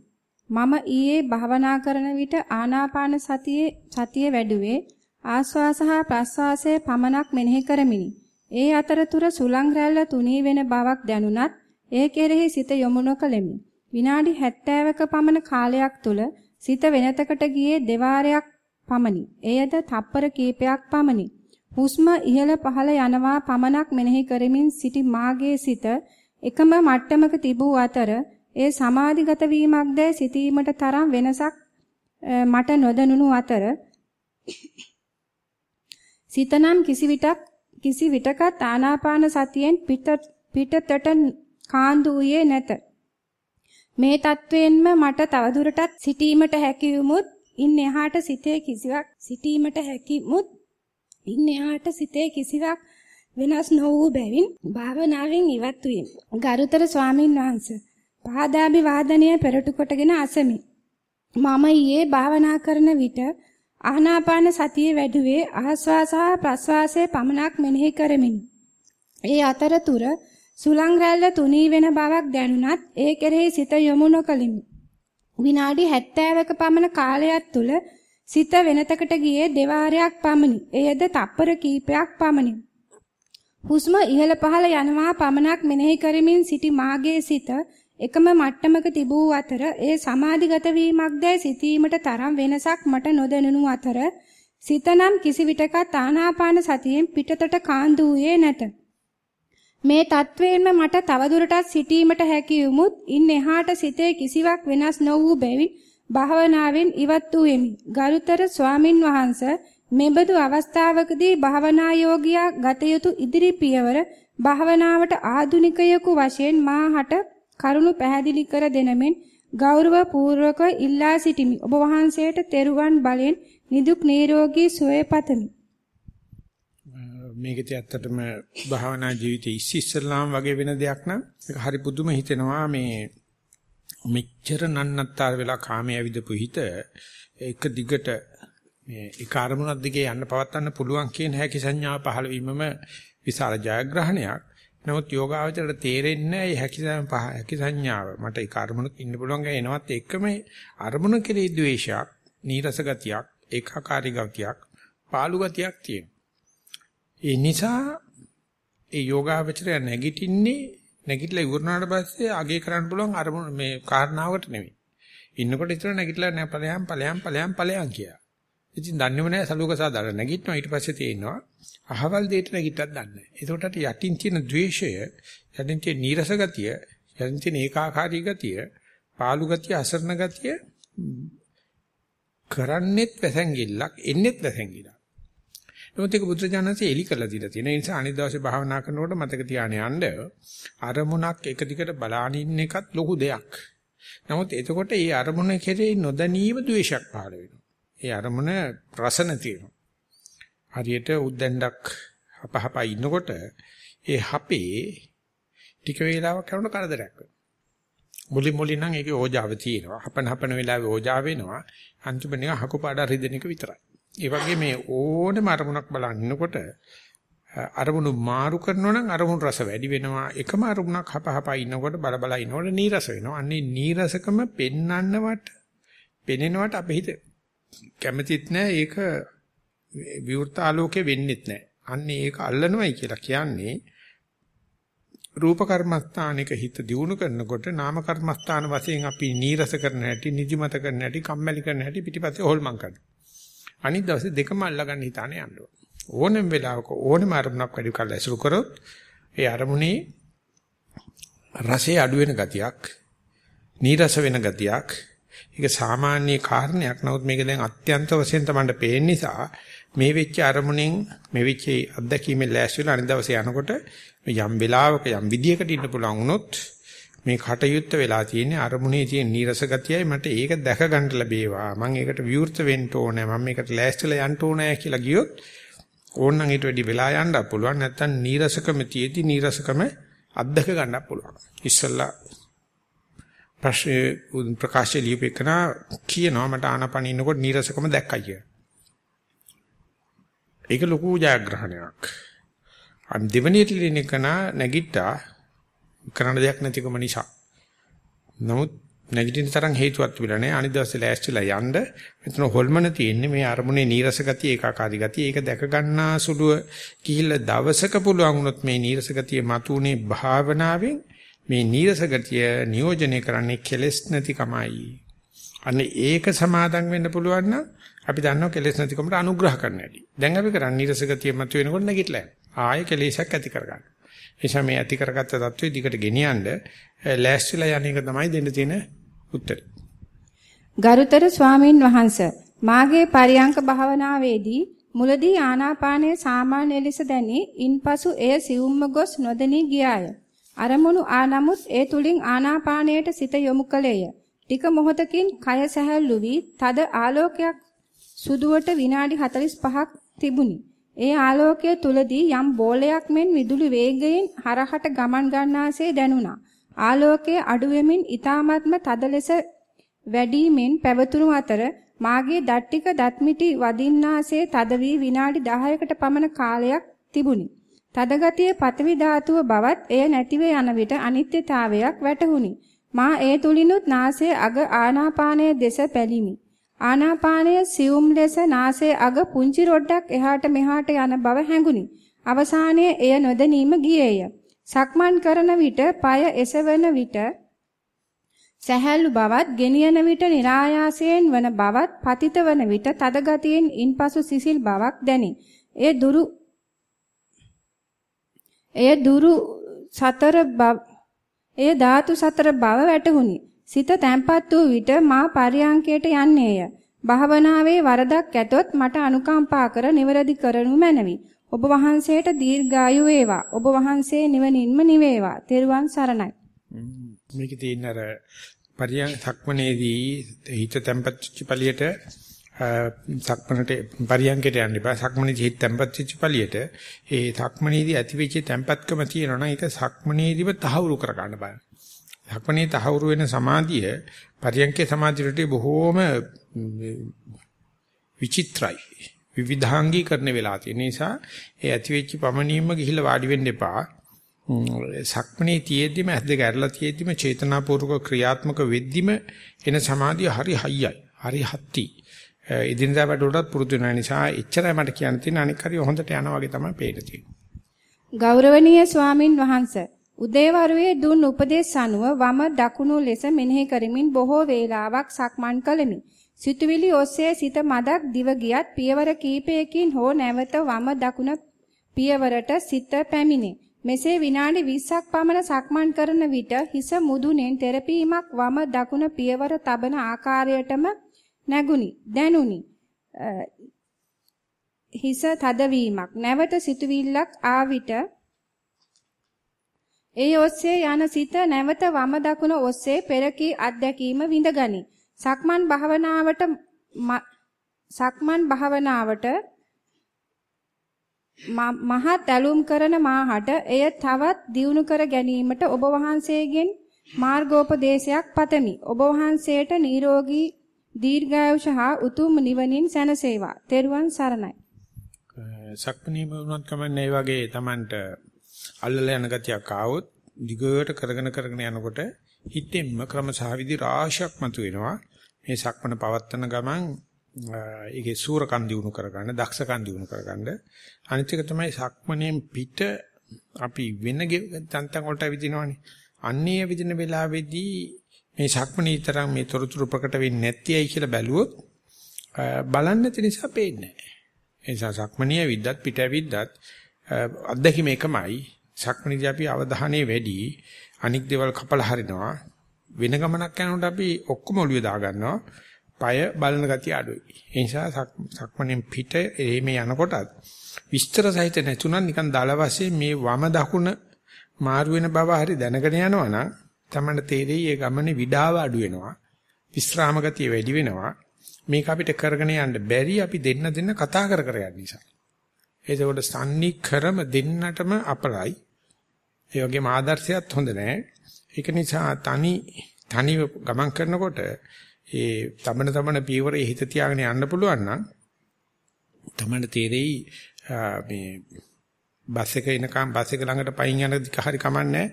මම ඊයේ භාවනා කරන විට ආනාපාන සතියේ සතිය වැඩුවේ ආස්වාස හා ප්‍රස්වාසයේ පමණක් මෙනෙහි කරමිනි. ඒ අතරතුර සුලං රැල්ල තුනී වෙන බවක් දැනුණත් ඒ කෙරෙහි සිත යොමු නොකළෙමි. විනාඩි 70ක පමණ කාලයක් තුල සිත වෙනතකට ගියේ දෙවාරයක් පමණි. එයද තප්පර කීපයක් පමණි. හුස්ම ඉහළ පහළ යනවා පමණක් මෙනෙහි කරමින් සිටි මාගේ සිත එකම මට්ටමක තිබූ අතර ඒ සමාධිගත වීමක්ද සිටීමට තරම් වෙනසක් මට නොදැනුණු අතර සිතනම් කිසි විටක් කිසි විටකත් ආනාපාන සතියෙන් පිට පිටතට කාන්දු වූයේ නැත. මේ තත්වයෙන්ම මට තවදුරටත් සිටීමට හැකියමුත් ඉන් එහාට සිතේ කිසිවක් සිටීමට හැකියමුත් ඉන් එහාට සිතේ කිසිවක් වෙනස් නොවූ බැවින් භාවනාවෙන් ඉවත් වීම. ගරුතර ස්වාමින් වහන්සේ පාදාභි වාදනය පෙරටු කොටගෙන අසමි. මම ඊයේ භාවනා කරන විට ආනාපාන සතිය වැඩුවේ ආස්වාස ප්‍රස්වාසයේ පමණක් මෙනෙහි කරමිනි. ඒ අතරතුර සුලං රැල්ල තුනී වෙන බවක් දැනුණත් ඒ කෙරෙහි සිත යොමු නොකලිමි. විනාඩි 70ක පමණ කාලයක් තුල සිත වෙනතකට ගියේ දෙවාරයක් පමණි. එයද තප්පර කීපයක් පමණි. හුස්ම ඉහළ පහළ යනවා පමණක් මෙනෙහි කරමින් සිටි මාගේ සිත එකම මට්ටමක තිබූ අතර ඒ සමාධිගත වීමක්දැයි සිතීමට තරම් වෙනසක් මට නොදැනුණු අතර සිතනම් කිසි විටකත් ආනාපාන සතියෙන් පිටතට කාන්දු වූයේ නැත. මේ තත්වයෙන්ම මට තවදුරටත් සිටීමට හැකි වුමුත් ඉන් එහාට සිතේ කිසිවක් වෙනස් නො වූ බැවින් භාවනාවෙන් ඉවත් වූ එමි. ගරුතර ස්වාමින් වහන්සේ මෙබඳු අවස්ථාවකදී භාවනා යෝගියා ගත යුතු ඉදිරි පියවර භාවනාවට ආධුනිකයෙකු වශයෙන් මාහට කරුණු පැහැදිලි කර දෙනමෙන් ගෞරව පූර්වක ඉල්ලා සිටිමි. ඔබ වහන්සේට තෙරුවන් බලෙන් නිදුක් නිරෝගී සුවය පතමි. මේකේ ඇත්තටම භාවනා ජීවිතයේ ඉස්සෙල්ලාම වගේ වෙන දෙයක් නම් ඒක හරි පුදුම හිතෙනවා මේ මෙච්චර නන්නත්තර වෙලා කාමයේ ඇවිදපු හිත එක දිගට මේ එක අරමුණක් දිගේ යන්න පවත්වන්න පුළුවන් කියන හැකි සංඥාව පහළ වීමම විශාල ජයග්‍රහණයක්. නමුත් යෝගාවචරයට තේරෙන්නේ නැහැ හැකි හැකි සංඥාව. මට ඒ අරමුණක ඉන්න පුළුවන් ගෑනවත් එක්කම අරමුණ කෙරේ ද්වේෂයක්, නීරස ගතියක්, ඒකාකාරී ගතියක්, පාළු ගතියක් තියෙනවා. ඒ නිසා ඒ යෝගාවචරය නැගිටින්නේ නැගිටලා ඉවරනාට පස්සේ අගේ කරන්න පුළුවන් අරමුණ මේ කාරණාවකට නෙවෙයි. ඉන්නකොට ඉතල නැගිටලා නෑ ඵලයන් ඵලයන් ඵලයන් ඵලයන් කියා. ඉතින් දන්නේම නෑ සලුවක සාදාලා නැගිටිනවා ඊට පස්සේ තේිනවා අහවල් දෙයට නැගිට්ටක් දන්නේ නෑ. ඒකට යටින් තියෙන द्वේෂය, යටින් තියෙන නීරස ගතිය, යටින් තියෙන ඒකාකාරී ගතිය, පාළු ගතිය, අසරණ ගතිය කරන්නෙත් වැසැංගිල්ලක්, එන්නෙත් වැසැංගිල්ලක්. නමුත් ඒක බුද්ධජනන්සේ එලි කරලා දීලා තියෙන නිසා අනිත් දවසේ භාවනා කරනකොට මතක තියාගෙන යන්න අරමුණක් එක දිගට බලාගෙන ඉන්න එකත් ලොකු දෙයක්. නමුත් එතකොට ඒ අරමුණ කෙරෙහි නොදැනීම ද්වේෂයක් පහළ වෙනවා. ඒ අරමුණ රස නැති වෙනවා. හරියට උද්දැන්ඩක් අපහපා ඉන්නකොට ඒ හපේ ටික වේලාවක් යනකොට කරදරයක් වෙනවා. මුලින් මුලින් නම් ඒකේ ඕජාව තියෙනවා. හපන හපන වෙලාවේ ඕජාව වෙනවා. අන්තිම නිකන් හකුපාඩ රිදෙන එක විතරයි. ඒ වගේ මේ ඕනම අරමුණක් බලනකොට අරමුණු මාරු කරනවා නම් අරමුණු රස වැඩි වෙනවා. එකම අරමුණක් හපහපා ඉන්නකොට බල බල ඉන්නකොට නීරස වෙනවා. අන්නේ නීරසකම පෙන්නන්නවට පෙනෙනවට අපේ හිත කැමතිත් නෑ ඒක විවෘත ආලෝකේ වෙන්නෙත් නෑ. අන්නේ ඒක අල්ලනවයි කියලා කියන්නේ රූප කර්මස්ථානික හිත දියුණු කරනකොට නාම කර්මස්ථාන වශයෙන් අපි නීරස කරන හැටි, නිදිමත කරන හැටි, කම්මැලි කරන හැටි පිටිපස්සේ හොල්මන් කරනවා. අනිත් දවසේ දෙකම අල්ලගන්න හිතානේ යන්න ඕනෙම වෙලාවක ඕනෙම අරමුණක් වැඩි කරලා ඇසුරු කරොත් ඒ අරමුණේ රසයේ අඩු වෙන ගතියක්, නීරස වෙන ගතියක්, ඒක සාමාන්‍ය කාරණයක්. නමුත් මේක දැන් අත්‍යන්ත වශයෙන් තමයි පේන නිසා මේ වෙච්ච අරමුණෙන් මේ වෙච්ච අත්දැකීමෙන් ලෑස්තිලා අනිත් දවසේ යනකොට යම් වෙලාවක යම් විදියකට ඉන්න පුළුවන් වුණොත් මේ කටයුත්ත වෙලා තියෙන්නේ අරමුණේ තියෙන නීරස ගතියයි මට ඒක දැක ගන්න ලැබේවා. මම ඒකට විවෘත වෙන්න ඕනේ. මම මේකට ලෑස්තිලා යන්න ඕනේ කියලා ගියොත් ඕනනම් ඊට වැඩි වෙලා යන්න පුළුවන්. නැත්නම් නීරසකම තියේදී නීරසකම අත්දක ගන්න පුළුවන්. ඉස්සල්ලා ප්‍රශ්න ප්‍රකාශය ලියපෙකන කියනවා මට ආනපන ඉන්නකොට නීරසකම දැක්කයි කියලා. ඒක ලොකු ජයග්‍රහණයක්. අන් දෙවනියට ලියන එක නැගිට්ටා කරන්න දෙයක් නැතිකම නිසා. නමුත් නැගිටින තරම් හේතුවක් තිබුණා නෑ. අනිත් දවසේ ලෑස්තිලා යන්න මෙතන හොල්මන තියෙන්නේ මේ අරමුණේ නීරස ගතිය ඒකාකාරී ගතිය. ඒක දැක ගන්නා සුළුව කිහිල්ල දවසක පුළුවන් වුණොත් මේ නීරස ගතිය මතුනේ භාවනාවෙන් මේ නීරස ගතිය නියෝජනය කරන්නේ කෙලෙස් නැතිකමයි. අන්න ඒක සමාදන් වෙන්න පුළුවන් නම් අපි දන්නවා කෙලෙස් නැතිකමට අනුග්‍රහ කරන්න ඇති. දැන් අපි කරන්නේ නිරස ගතිය මත වෙනකොට නැගිටලා යනවා. ආයෙ කෙලෙසක් ඇති කරගන්න. එනිසා මේ ඇති කරගත්ත தત્ත්වෙ දිගට ගෙනියන්න ලෑස්තිලා යන එක තමයි දෙන්න තියෙන උත්තරේ. ගරුතර ස්වාමින් වහන්සේ මාගේ පරියංක භාවනාවේදී මුලදී ආනාපානය සාමාන්‍ය ලෙස දැනි ඉන්පසු එය සිවුම්ම ගොස් නොදෙනී ගියාය. අරමුණු ආ නමුත් ඒ තුලින් ආනාපානයට සිත යොමු කළේය. ටික මොහොතකින් කය සැහැල්ලු වී තද ආලෝකයක් සුදුවට විනාඩි 45ක් තිබුණි. ඒ ආලෝකය තුලදී යම් බෝලයක් මෙන් විදුලි වේගයෙන් හරහට ගමන් ගන්නාසේ දැනුණා. ආලෝකයේ අඩු වෙමින් ඊ타මත්ම තද ලෙස වැඩිමින් පැවතුණු අතර මාගේ දත් ටික දත් මිටි වදින්නාසේ තද වී විනාඩි 10කට පමණ කාලයක් තිබුණි. තද ගතියේ පතවි ධාතුව බවත් එය නැතිව යන විට අනිත්‍යතාවයක් වැටහුණි. මා ඒ තුලිනුත් නාසයේ අග ආනාපානයේ දෙස පැලිමි. ආනාපානය සියුම් ලෙස නාසයේ අග පුංචි රොඩක් එහාට මෙහාට යන බව හැඟුනි. අවසානයේ එය නොදැනීම ගියේය. සක්මන් කරන විට পায় එසවන විට සැහැල්ලු බවත් ගෙනියන විට નિરાයාසයෙන් වන බවත් පතිත වන විට තද ගතියෙන් ඉන්පසු සිසිල් බවක් දැනේ. එය දුරු එය දුරු සතර බව එය ධාතු සතර බව වැටහුණි. සිත තැම්පත් වූ විට මා පරියංකයට යන්නේය. භාවනාවේ වරදක් ඇතොත් මට අනුකම්පා කර නිවැරදි කරනු මැනවි. ඔබ වහන්සේට දීර්ඝායු වේවා. ඔබ වහන්සේ නිවනින්ම නිවේවා. තෙරුවන් සරණයි. මේකේ තියෙන අර පරියං සක්මනේදී හිත තැම්පත් වෙච්ච පළියට සක්මනට පරියංකයට යන්න එපා. සක්මනේදී හිත තැම්පත් වෙච්ච පළියට ඒ සක්මනේදී ඇතිවෙච්ච තැම්පත්කම තියෙනවා නම් ඒක සක්මනේදීම තහවුරු කර ගන්න බෑ. ධක්මනේ තහවුරු වෙන සමාධිය පරියන්කේ සමාධියට බොහෝම විචිත්‍රයි. විවිධාංගීකරණ වෙලා තියෙන නිසා ඒ ඇති වෙච්ච පමණින්ම ගිහිල්ලා වාඩි වෙන්න එපා. සක්මනේ තියෙද්දිම ඇස් දෙක ඇරලා තියෙද්දිම චේතනාපූර්වක ක්‍රියාත්මක වෙද්දිම එන සමාධිය හරි හයියයි. හරි හත්ති. ඉදින්දා වැඩවලට පුරුදු වෙන නිසා එච්චරයි මට කියන්න තියෙන අනික හරි හොඳට යනවා වගේ තමයි පේන්න තියෙන්නේ. ගෞරවනීය ස්වාමින් වහන්සේ උදේවරුේ දුන් උපදේශ අනුව වම දකුණු ලෙස මෙනෙහි කරමින් බොහෝ වේලාවක් සක්මන් කළෙමි. සිතුවිලි ඔස්සේ සිත මදක් දිව ගියත් පියවර කීපයකින් හෝ නැවත වම දකුණ පියවරට සිත පැමිණේ. මෙසේ විනාඩි 20ක් පමණ සක්මන් කරන විට හිස මුදුනෙන් තෙරපීමක් වම දකුණ පියවර තබන ආකාරයටම නැගුණි දැනුනි. හිස තදවීමක් නැවත සිතුවිල්ලක් ආ විට ඒ ඔස්සේ යන සිත නැවත වම දකුණ ඔස්සේ පෙරකී අත්දැකීම විඳගනි. සක්මන් භාවනාවට සක්මන් භාවනාවට මහත් ඇලුම් කරන මාහට එය තවත් දියුණු කර ගැනීමට ඔබ වහන්සේගෙන් මාර්ගෝපදේශයක් පතමි. ඔබ වහන්සේට නිරෝගී දීර්ඝායුෂ හා උතුම් නිවනින් සැනසේවා. තෙරුවන් සරණයි. සක්මණේ වුණත් කමන්නේ වගේ Tamanට අල්ලලා යන ගතියක් ආවොත් දිගට කරගෙන කරගෙන යනකොට හිතෙන්ම ක්‍රමසහවිදි රාශියක් මතුවෙනවා. මේ සක්මණ පවත්තන ගමන් ඒකේ සූරකම් දිනු කරගන්න, දක්ෂකම් දිනු කරගන්න. අනිත් එක තමයි සක්මණෙන් පිට අපි වෙන තන්තන් වලට විදිනවනේ. අන්නේ විදින වෙලාවේදී මේ සක්මණේ තරම් මේ තොරතුරු ප්‍රකට වෙන්නේ නැතියි කියලා බැලුවොත් බලන්න නැති නිසා පේන්නේ නැහැ. ඒ නිසා සක්මණේ විද්දත් පිට විද්දත් අත්දැකීම එකමයි. සක්මණේදී අපි අවධානය වැඩි අනික් දේවල් කපලා හරිනවා. වෙන ගමනක් යනකොට අපි ඔක්කොම ඔළුවේ දා ගන්නවා. পায় බලන ගතිය අඩුයි. ඒ නිසා සක්මණෙන් පිට එමේ යනකොටත් විස්තර සහිත නැතුණා නිකන් දල වශයෙන් මේ වම දකුණ මාරු වෙන බව හරි දැනගෙන යනවා නම් තමයි තේරෙයි ඒ ගමනේ විඩාව අඩු වෙනවා. විස්්‍රාම ගතිය වැඩි වෙනවා. මේක අපිට කරගෙන යන්න බැරි අපි දෙන්න දෙන්න කතා කර කර යන නිසා. ඒකෝට සම්නික්‍රම දෙන්නටම අපලයි. ඒ වගේම ආදර්ශයත් හොඳ නැහැ. ඒක නිසා තනි තනි ගමන් කරනකොට ඒ තමන තමන පීවරේ හිත තියාගෙන යන්න පුළුවන් නම් තමන්න තේරෙයි මේ බස් එක එනකම් බස් එක ළඟට පයින් යන දික හරි කමන්නේ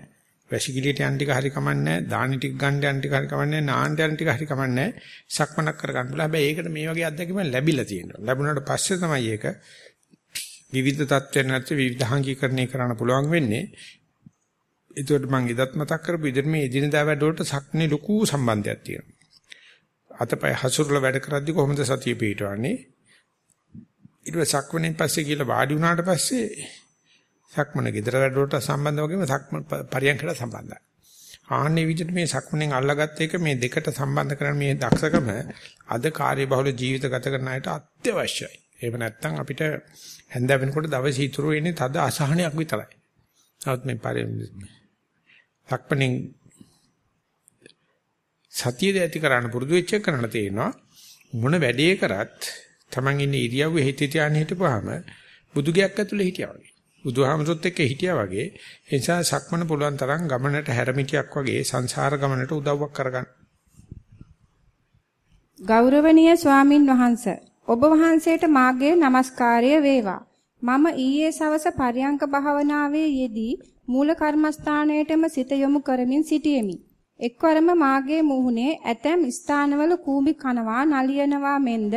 වැසිකිළියට යන ටික හරි කමන්නේ දානි ටික ගන්න යන ටික හරි කමන්නේ නාන්න යන ටික හරි කමන්නේ සක්මනක් කර ගන්න පුළුවන්. හැබැයි ඒකට මේ වගේ අත්දැකීම් ලැබිලා තියෙනවා. ලැබුණාට පස්සේ තමයි ඒක විවිධ තත්ත්වයන් නැත්නම් විවිධාංගීකරණය කරන්න පුළුවන් වෙන්නේ ඒකට මම ඉදත් මතක් කරපු විදිහට මේ එදිනදා වැඩ වලට සක්නේ ලොකු සම්බන්ධයක් තියෙනවා අතපය හසුරුලා වැඩ කරද්දි කොහොමද සතිය පිටවන්නේ ඊට පස්සේ සක්මණෙන් පස්සේ කියලා වාඩි වුණාට පස්සේ සක්මණ gedara වැඩ වලට සම්බන්ධ වගේම සක්මණ පරියන්කට සම්බන්ධයි. ආන්නේ විදිහට මේ සක්මණෙන් අල්ලාගත්ත එක මේ දෙකට සම්බන්ධ කරන මේ දක්ෂකම අද කාර්යබහුල ජීවිත ගත කරන අයට අත්‍යවශ්‍යයි. එහෙම නැත්නම් අපිට හැන්ද වෙනකොට දවස් ඉතුරු වෙන්නේ තද අසහනයක් විතරයි. නමුත් මේ පරියන් සක්මණෙන් සතියද ඇති කරන්න පුරුදු වෙච්ච කරන්න තේනවා මොන වැඩේ කරත් Taman ඉන්නේ ඉරියව්වේ හිත තියාගෙන හිටපුවාම බුදුගයක් ඇතුලේ හිටියා වගේ. බුදුහාමසොත් එක්ක හිටියා වගේ. ඒ නිසා සක්මන පුළුවන් තරම් ගමනට හැරමිටියක් වගේ සංසාර ගමනට උදව්වක් කරගන්න. ගෞරවනීය ස්වාමින් වහන්සේ ඔබ වහන්සේට මාගේ নমස්කාරය වේවා. මම ඊයේ සවස පරියංක භාවනාවේ යෙදී මූල කර්මස්ථානයේටම සිත යොමු කරමින් සිටියෙමි. එක්වරම මාගේ මුහුණේ ඇතැම් ස්ථානවල කූඹි කනවා නලියනවා මෙන්ද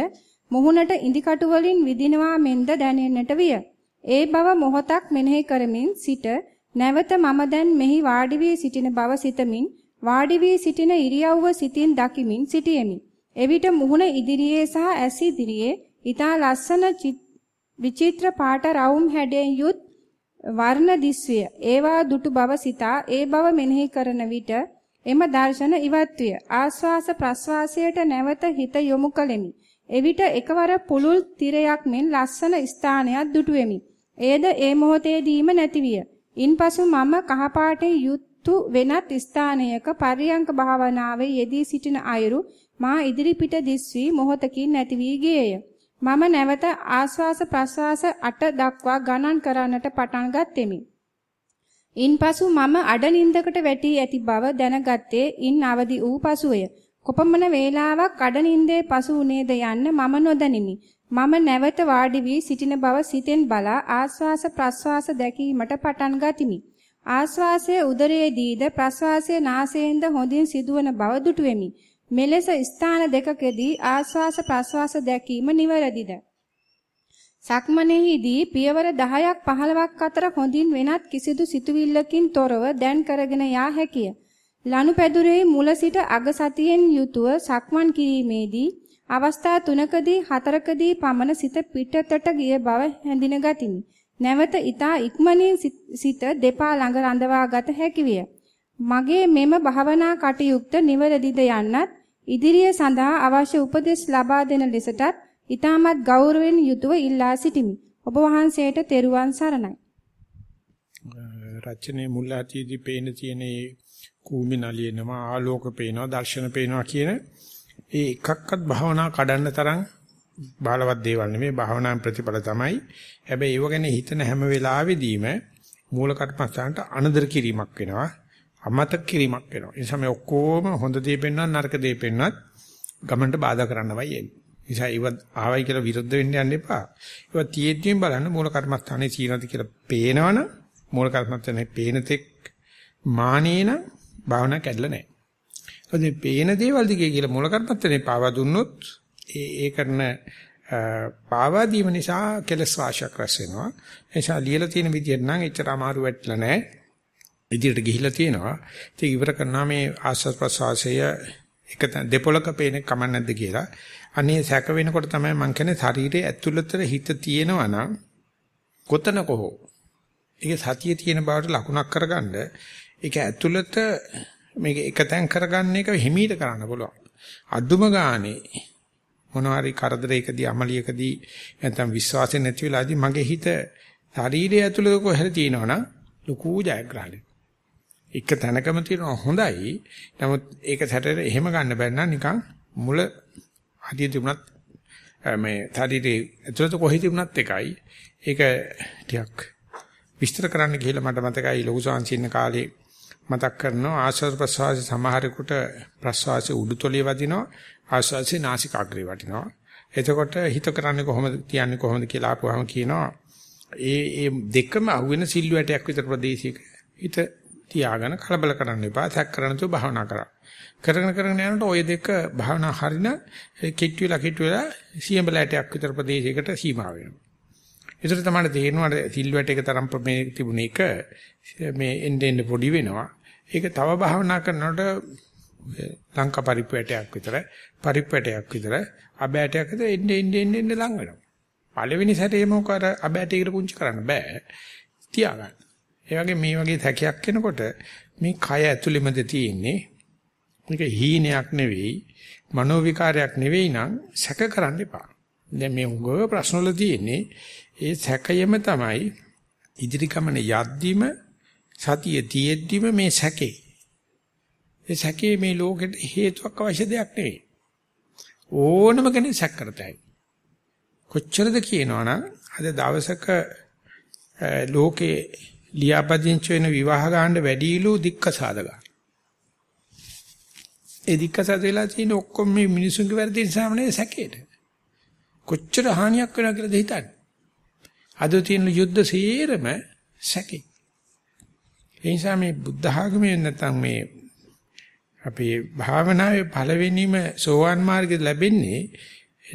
මුහුණට ඉදිකටු වලින් විදිනවා මෙන්ද දැනෙන්නට විය. ඒ බව මොහොතක් මෙනෙහි කරමින් සිට නැවත මම දැන් මෙහි වාඩි වී සිටින බව සිතමින් වාඩි වී සිටින ඉරියව්ව සිතින් දකිමින් සිටියෙමි. එවිට මුහුණ ඉදිරියේ සහ ඇස් ඉදිරියේ ඊතා ලස්සන විචිත්‍ර පාට රවුම් හැඩයෙන් යුත් වර්ණ දිස්විය. ඒවා දුටු බව සිතා ඒ බව මෙනෙහි කරන විට එම දර්ශන ඉවත් විය. ආස්වාස ප්‍රස්වාසයට නැවත හිත යොමු කළෙමි. එවිට එකවර පුලුල් තිරයක් මෙන් ලස්සන ස්ථානයක් දුටුවෙමි. එයද ඒ මොහොතේදීම නැති විය. ඉන්පසු මම කහපාටේ යුත්තු වෙනත් ස්ථානයක පරියංක භාවනාවේ යෙදී සිටින අයුරු මා ඉදිරිපිට දිස්වි මොහොතකින් නැති වී ගියේය. මම නැවත ආස්වාස ප්‍රස්වාස 8 දක්වා ගණන් කරන්නට පටන් ගත්ෙමි. ඉන්පසු මම අඩනින්දකට වැටී ඇති බව දැනගත්තේ ඉන් අවදි වූ පසුය. කොපමණ වේලාවක් අඩනින්දේ පසු උනේද යන්න මම නොදනිමි. මම නැවත වාඩි වී සිටින බව සිතෙන් බලා ආස්වාස ප්‍රස්වාස දැකීමට පටන් ගතිමි. ආස්වාසයේ උදරයේදීද ප්‍රස්වාසයේ නාසයෙන්ද හොඳින් සිදුවන බව දුටුවෙමි. මෙලෙස ස්ථාන දෙකකදී ආස්වාස ප්‍රස්වාස දැකීම නිවැරදිද? සක්මනේහිදී පියවර 10ක් 15ක් අතර හොඳින් වෙනත් කිසිදු සිතුවිල්ලකින් තොරව දැන් කරගෙන යා හැකිය. ලනුපැදුරේ මුල සිට අග සතියෙන් යුතුව සක්මන් කිරීමේදී අවස්ථා 3කදී 4කදී පමණ සිත පිටතට ගිය බව හැඳින ගතිමි. නැවත ඊතා ඉක්මනින් සිත දෙපා ළඟ රඳවා ගත හැකි විය. මගේ මෙම භාවනා කටයුත්ත නිවැරදිද යන්නත් ඉදිරිය සඳහා අවශ්‍ය උපදෙස් ලබා දෙන ලෙසටත් ඊටමත් ගෞරවයෙන් යුතුව ඉල්ලා සිටිමි. ඔබ වහන්සේට තෙරුවන් සරණයි. රචනයේ මුල් ඇතිදී පේන තියෙන කූමි නලියනවා ආලෝක පේනවා දර්ශන පේනවා කියන ඒ එකක්වත් භවනා කඩන්න තරම් බාලවත් දේවල් නෙමෙයි භාවනා ප්‍රතිඵල තමයි. හැබැයි ඒව ගැන හිතන හැම වෙලාවෙදීම මූල කර්මස්ථානට අනදර කිරීමක් වෙනවා. අමතක කිරීමක් වෙනවා. ඒ නිසා මේ ඔක්කොම හොඳ දේ පෙන්වන්න නරක දේ පෙන්වන්නත් ගමන්ට බාධා කරන්නවයි එන්නේ. නිසා ඒව ආවයි කියලා විරුද්ධ වෙන්න යන්න එපා. ඒව තියෙද්දිම බලන්න මූල කර්මස්ථානයේ සීනද කියලා පේනවනම් මූල කර්මස්ථානයේ පේන තෙක් මානේන භාවනා කැඩලා නැහැ. ඔතන පේන දේවල් දිගේ කියලා මූල කර්මස්ථානේ පාවා දුන්නොත් ඒ ඒ කරන පාවා දීම නිසා කෙලස් වාශයක් රැස් වෙනවා. ඒ නිසා ලියලා තියෙන විදිහට නම් එච්චර අමාරු වැටලා නැහැ. ඉදිරියට ගිහිල්ලා තියෙනවා. ඒක ඉවර කරනවා මේ ආස්වාද ප්‍රසවාසය එක දෙපොලක පේන කමක් නැද්ද කියලා. අනේ සැක වෙනකොට තමයි මං කියන්නේ ශරීරයේ ඇතුළතට හිත තියෙනවා නම් කොතනක හෝ ඒක සතියේ තියෙන බවට ලකුණක් කරගන්න ඒක ඇතුළත මේක එකතෙන් කරගන්න එක හිමීට කරන්න පුළුවන්. අදුම ගානේ මොනවාරි කරදරයකදී අමලියකදී නැත්නම් විශ්වාසය නැති වෙලාදී මගේ හිත ශරීරය ඇතුළත කොහෙද තියෙනවනම් ලකූ ජයග්‍රහණයක්. එක තැනකම තියෙනවා හොඳයි. නමුත් ඒක සැටර එහෙම ගන්න බැන්න නිකන් මුල හදිය තිබුණත් මේ ශරීරයේ ඇතුළත කොහෙ තිබුණත් එකයි. ඒක ටිකක් විස්තර කරන්න ගිහිල්ලා මට මතකයි ලොකු සංසින්න කාලේ මතක් කරනවා ආශ්වාස ප්‍රශ්වාස සමහරෙකුට ප්‍රශ්වාසයේ උඩුතොලේ වදිනවා ආශ්වාසයේ නාසිකාග්‍රේ වදිනවා. එතකොට හිත කරන්නේ කොහොමද තියන්නේ කොහොමද කියලා ආපුවාම කියනවා ඒ ඒ දෙකම අහුවෙන සිල්ුවැටයක් විතර ප්‍රදේශයක හිත තියාගෙන කලබල කරන්න එපා. සැක කරන්න තු භාවනා කරා. කරගෙන කරගෙන යනකොට ওই දෙක භාවනා හරින කිට්ටු වෙලා කිට්ටු වෙලා සියඹලටයක් විතර ප්‍රදේශයකට සීමා වෙනවා. ඒතර තමයි තේරෙනවා සිල්වැට එක තරම් මේ තිබුණ එක මේ එන්න එන්න පොඩි වෙනවා. ඒක තව භාවනා කරනකොට ලංකා පරිප්පුවටයක් විතර පරිප්පුවටයක් විතර අබෑටයක් විතර එන්න එන්න එන්න එන්න ලඟ වෙනවා. පළවෙනි සැරේ මොකක් අර අබෑටයකට පුංචි කරන්න බෑ. තියාගන්න. ඒ වගේ මේ වගේ තැකයක් එනකොට මේ කය ඇතුළෙමද තියෙන්නේ මේක හීනයක් නෙවෙයි මනෝ විකාරයක් නෙවෙයි නම් සැක කරන්න එපා. දැන් මේ උගව ප්‍රශ්න වල තියෙන්නේ ඒ සැකයම තමයි ඉදිරි ගමන යද්දිම සතිය තියෙද්දිම මේ සැකේ. ඒ සැකේ මේ ලෝකෙට හේතුවක් අවශ්‍ය දෙයක් නෙවෙයි. ඕනම කෙනෙක් සැක කරතයි. කොච්චරද කියනවනම් අද දවසක ලෝකේ ලියාපදිංචි වෙන විවාහ ගන්න වැඩිලු දික්කසාද ගන්න. ඒ දික්කසාද වෙලා තියෙන ඔක්කොම මේ මිනිසුන්ගේ වැරදි නිසා නේ සැකේට. කොච්චර හානියක් වෙනවා කියලාද හිතන්නේ. අද තියෙන යුද්ධ සීරම සැකේ. ඒ නිසා මේ බුද්ධ ආගමේ නැත්නම් මේ අපේ භාවනාවේ පළවෙනිම සෝවාන් මාර්ගය ලැබෙන්නේ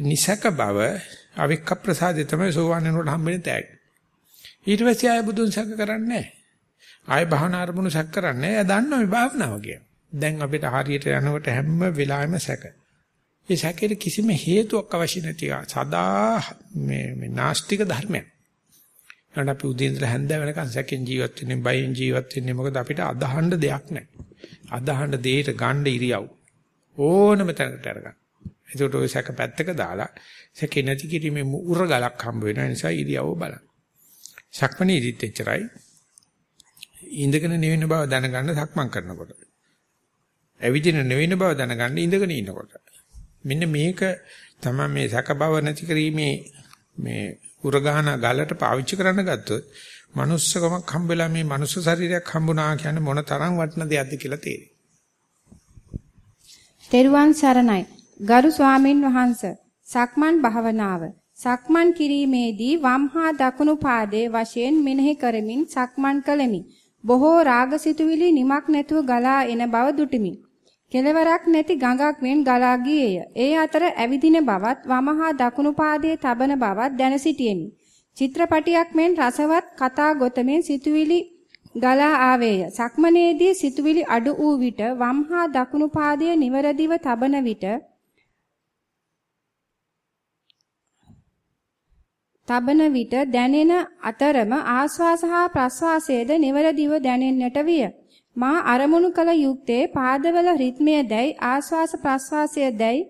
නිසක බව අවික්ක ප්‍රසාදේ තමයි සෝවාන් වෙනකොට හම්බෙන්නේ තෑග්ග. ඊට පස්සේ ආය බුදුන් සැක කරන්නේ නැහැ. ආය භාවනා අරමුණු සැක කරන්නේ නැහැ. එයා දන්නවා මේ භාවනාව කියන. දැන් අපිට හරියට යනකොට හැම වෙලාවෙම සැක. ඒ සැකේට කිසිම හේතුවක් අවශ්‍ය නැති සදා මේ මේ නාස්තික ධර්මයක්. නඩ අපි උදේ ඉඳලා හැන්ද වෙනකන් සැකෙන් ජීවත් වෙන්නේ බයෙන් ජීවත් වෙන්නේ මොකද අපිට අදහන්න දෙයක් නැහැ. අදහන්න දෙයට ගන්න ඉරියව් ඕනම තැනකට අරගන්න. ඒකට ඔය සැක පැත්තක දාලා සැකේ නැති කිරීමේ උර ගලක් හම්බ වෙන නිසා ඉරියව් බලන්න. සක්මණේදිත් එච්චරයි. ඉඳගෙන නෙවෙන බව දැනගන්න සක්මන් කරනකොට. ඇවිදින නෙවෙන බව දැනගන්න ඉඳගෙන ඉන්නකොට. මෙන්න මේක තමයි මේ සැක බව නැති කිරීමේ මේ උරගාන ගලට පාවිච්චි කරන්න ගත්තොත් manussකමක් හම්බෙලා මේ මනුස්ස ශරීරයක් හම්බුණා කියන්නේ මොන තරම් වටින දෙයක්ද කියලා තේරෙයි. තෙරුවන් සරණයි. ගරු ස්වාමින් වහන්සේ සක්මන් භාවනාව සක්මන් කිරීමේදී වම් හා දකුණු පාදයේ වශයෙන් මෙනෙහි කරමින් සක්මන් කළෙමි. බොහෝ රාගසිතුවිලි නිමක් නැතුව ගලා එන බව දුටිමි. කෙලවරක් නැති ගඟක් මෙන් ගලා ගියේය. ඒ අතර ඇවිදින බවත් වම හා දකුණු පාදයේ තබන බවත් දැන සිටියෙමි. චිත්‍රපටියක් මෙන් රසවත් කතා ගොතමින් සිතුවිලි ගලා ආවේය. සක්මනේදී සිතුවිලි අඩු වූ විට වම් හා දකුණු පාදයේ නිවරදිව තබන විට තබන විට දැනෙන අතරම ආශ්වාස හා ප්‍රශ්වාසයේද නිවරදිව දැනෙන්නට විය. මා අරමුණු කළ යුත්තේ පාදවල රිද්මය දැයි ආශ්වාස ප්‍රශ්වාසය දැයි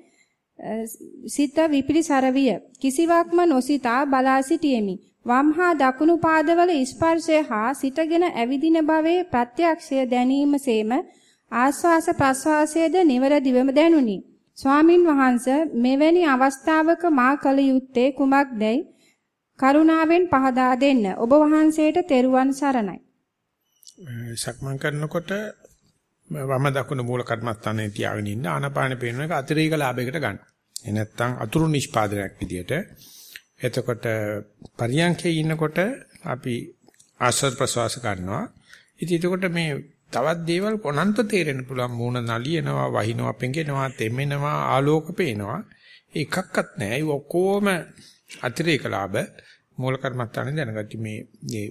සිත විපිලිසර විය. කිසිවක්ම නොසිතා බලා සිටියෙමි. වම් හා දකුණු පාදවල ස්පර්ශය හා සිටගෙන ඇවිදින භවයේ ප්‍රත්‍යක්ෂය දැනීමසේම ආශ්වාස ප්‍රශ්වාසයේද නිවරදිවම දැනුනි. ස්වාමින් වහන්සේ මෙවැනි අවස්ථාවක මා කල යුත්තේ කුමක්දයි කරුණාවෙන් පහදා දෙන්න. ඔබ වහන්සේට තෙරුවන් සරණයි. සක්මන් කරනකොට වම දකුණු මූල කර්මස්ථානයේ තියාගෙන ඉන්න ආනාපාන පේන එක අතිරේක ලාභයකට ගන්න. ඒ නැත්තම් අතුරු නිෂ්පාදනයක් විදියට. එතකොට පරියන්කේ ඉන්නකොට අපි ආස්වාද ප්‍රසවාස ගන්නවා. ඉතින් එතකොට මේ තවත් දේවල් කොනන්ත තේරෙන්න පුළුවන් මූණ නලියනවා, වහිනවා, පෙඟෙනවා, තෙමෙනවා, ආලෝක පේනවා. එකක්වත් නැහැ. ඒ ඔක්කොම අතිරේක ලාභ මූල කර්මස්ථානේ දැනගatti මේ මේ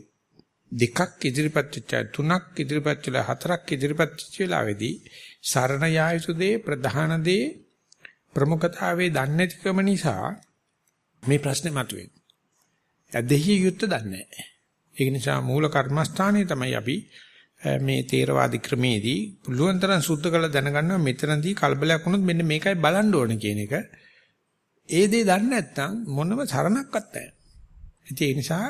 දෙකක් ඉදිරිපත් වෙච්ච තුනක් ඉදිරිපත් වෙලා හතරක් ඉදිරිපත් වෙච්ච වෙලාවේදී සරණ යායුතු දේ ප්‍රධාන දේ ප්‍රමුඛතාවයේ දන්නේ නැතිකම නිසා මේ ප්‍රශ්නේ මතුවේ. ඇදහිය යුත්තේ දන්නේ නැහැ. ඒක නිසා මූල කර්මස්ථානයේ තමයි අපි මේ තේරවාදී ක්‍රමේදී පුළුවන් තරම් සුද්ධ කරලා දැනගන්නවා මෙතනදී කලබලයක් වුණොත් මෙන්න මේකයි බලන්න ඕනේ කියන එක. ඒ දේ දන්නේ නැත්නම් මොනම සරණක්වත් නැහැ. ඒ නිසා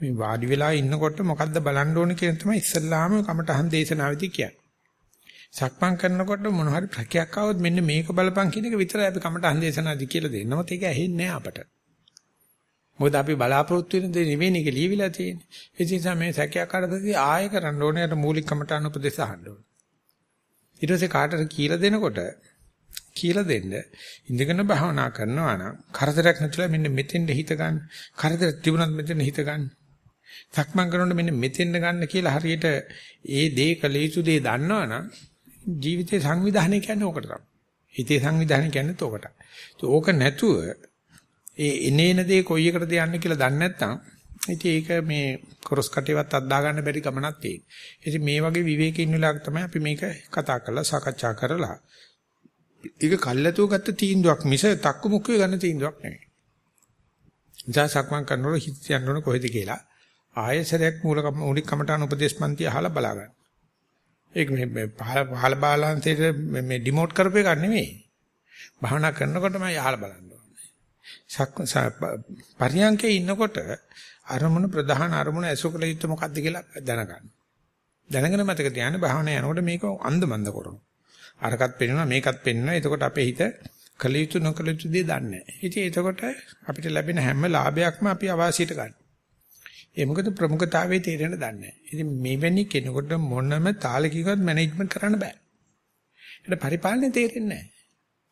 මේ වාඩි වෙලා ඉන්නකොට මොකද්ද බලන්න ඕනේ කියන තමයි ඉස්සල්ලාම කමටහන් දේශනාවේදී කියන්නේ. සක්මන් කරනකොට මොන හරි ප්‍රක්‍රියාවක් આવොත් මෙන්න මේක බලපං කියන එක විතරයි අපි කමටහන් දේශනාවේදී කියලා දෙන්නවත් ඒක ඇහෙන්නේ නැහැ අපට. මොකද අපි බලාපොරොත්තු වෙන දේ නෙවෙයි ඒක ලියවිලා තියෙන්නේ. ඒ නිසා මේ සැකයක් අරද්දී ආයෙ කරන්න ඕනේ අර මූලික කමටහන් උපදේශ අහන්න ඕනේ. ඊට පස්සේ කාටට කියලා දෙනකොට කියලා දෙන්න ඉඳගෙන භාවනා කරනවා නම් කරදරයක් නැතුව මෙන්න මෙතෙන්ද හිත ගන්න. කරදර තිබුණත් මෙතෙන් හිත ගන්න. සක්මන් කරනකොට මෙන්න මෙතෙන්ද ගන්න කියලා හරියට ඒ දේ කළ යුතු දේ දන්නවනම් ජීවිතේ සංවිධානය කියන්නේ ඕකට තමයි. හිතේ සංවිධානය කියන්නේ ඕකට. ඕක නැතුව ඒ එනේන දේ කොයි එකටද යන්නේ කියලා දන්නේ නැත්නම් ඉතින් ඒක මේ කොරස් කටේවත් අද්දා ගන්න බැරි ගමනක් තියෙන. ඉතින් මේ වගේ විවේකී ඉන්න වෙලාවක තමයි අපි මේක කතා කරලා සාකච්ඡා කරලා ඒක කල්ැතුව ගත්ත තීන්දුවක් මිස තක්කු මුක්කේ ගන්න තීන්දුවක් නෙවෙයි. නිසා සක්මන් කරනකොට හිත යන්න ඕන කොහෙද කියලා ආයසරයක් මූලික මූලික කමඨාන උපදේශ පන්ති අහලා බලා ගන්න. ඒක මේ පහල බාලාන්තයේ මේ ඩිමෝට් කරපු එකක් නෙමෙයි. භාවනා කරනකොටම අහලා බලන්න ඕනේ. පරියන්කේ ඉන්නකොට අරමුණ ප්‍රධාන අරමුණ ඇසුකල යුත්තේ මොකද්ද කියලා දැනගන්න. දැනගෙන මතක තියාගන්න භාවනා යනකොට මේක අන්දමන්ද කරනවා. අරකට පෙන්වනවා මේකත් පෙන්වනවා. එතකොට අපේ හිත කල යුතු නොකල යුතු දේ දන්නේ නැහැ. ඉතින් එතකොට අපිට ලැබෙන හැම ලාභයක්ම අපි අවාසියට ගන්න. ඒ මොකද ප්‍රමුඛතාවයේ තේරෙන්න දන්නේ නැහැ. ඉතින් මෙවැනි කෙනෙකුට මොනම තාලකිකවත් මැනේජ්මන්ට් කරන්න බෑ. ඒක පරිපාලනය තේරෙන්නේ නැහැ.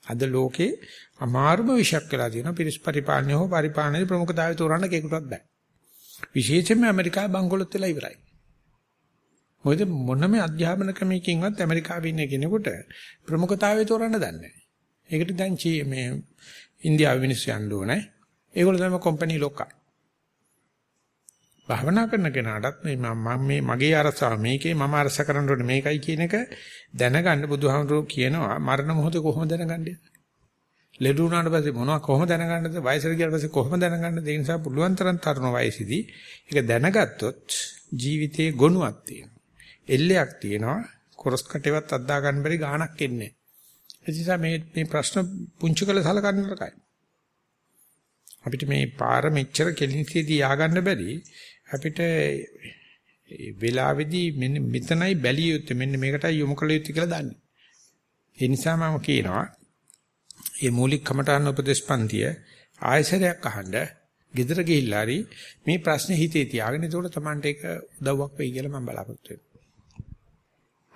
අද ලෝකේ අමාරුම විශයක් වෙලා තියෙනවා. පිරිස් පරිපාලනය හෝ පරිපාලනයේ ප්‍රමුඛතාවය තෝරන්න කෙනෙකුටවත් බෑ. විශේෂයෙන්ම ඇමරිකාවේ බංගලොත් වෙලා ඉවරයි. මොකද මොනම අධ්‍යාපන ක්‍රමයකින්වත් ඇමරිකාවේ ඉන්න කෙනෙකුට ප්‍රමුඛතාවය තෝරන්න දන්නේ නැහැ. ඒකට දැන් මේ ඉන්දියාවේ මිනිස්සු යන්න ඕනේ. ඒගොල්ලෝ තමයි කම්පැනි ලොක්කා. භාවනා කරන කෙනාටත් මේ මම මේ මගේ අරසාව මේකේ මම අරස කරන්න ඕනේ මේකයි කියන එක දැනගන්න බුදුහාමුදුරුවෝ කියනවා මරණ මොහොතේ කොහොමද දැනගන්නේ? ලෙඩ වුණාට පස්සේ මොනවා කොහොමද දැනගන්නද? වයසට ගියාට පස්සේ කොහොමද දැනගන්නද? ඒ නිසා පුළුවන් තරම් තරුණ වයසේදී ඒක දැනගත්තොත් ජීවිතයේ ගුණයක් තියෙනවා. එල්ලයක් තියෙනවා. කොරස් කටේවත් අද්දා ගන්න බැරි ගාණක් එන්නේ. ඒ නිසා මේ මේ ප්‍රශ්න පුංචි කළ සලකන්න නරකයි. අපිට මේ පාර මෙච්චර කෙලින්සියදී ය아가න්න බැරි අපිට වෙලාවේදී මෙන්න මෙතනයි බැලිය යුත්තේ මෙන්න මේකටයි යොමු කළ යුත්තේ කියලා දන්නේ. ඒ නිසා මම කියනවා මේ මූලික කමඨාන උපදේශ පන්තිය ආයසරයක් අහන්න ගෙදර ගිහිල්ලා හරි මේ ප්‍රශ්නේ හිතේ තියාගෙන ඒකට Tamante එක උදව්වක් වෙයි කියලා මම බලාපොරොත්තු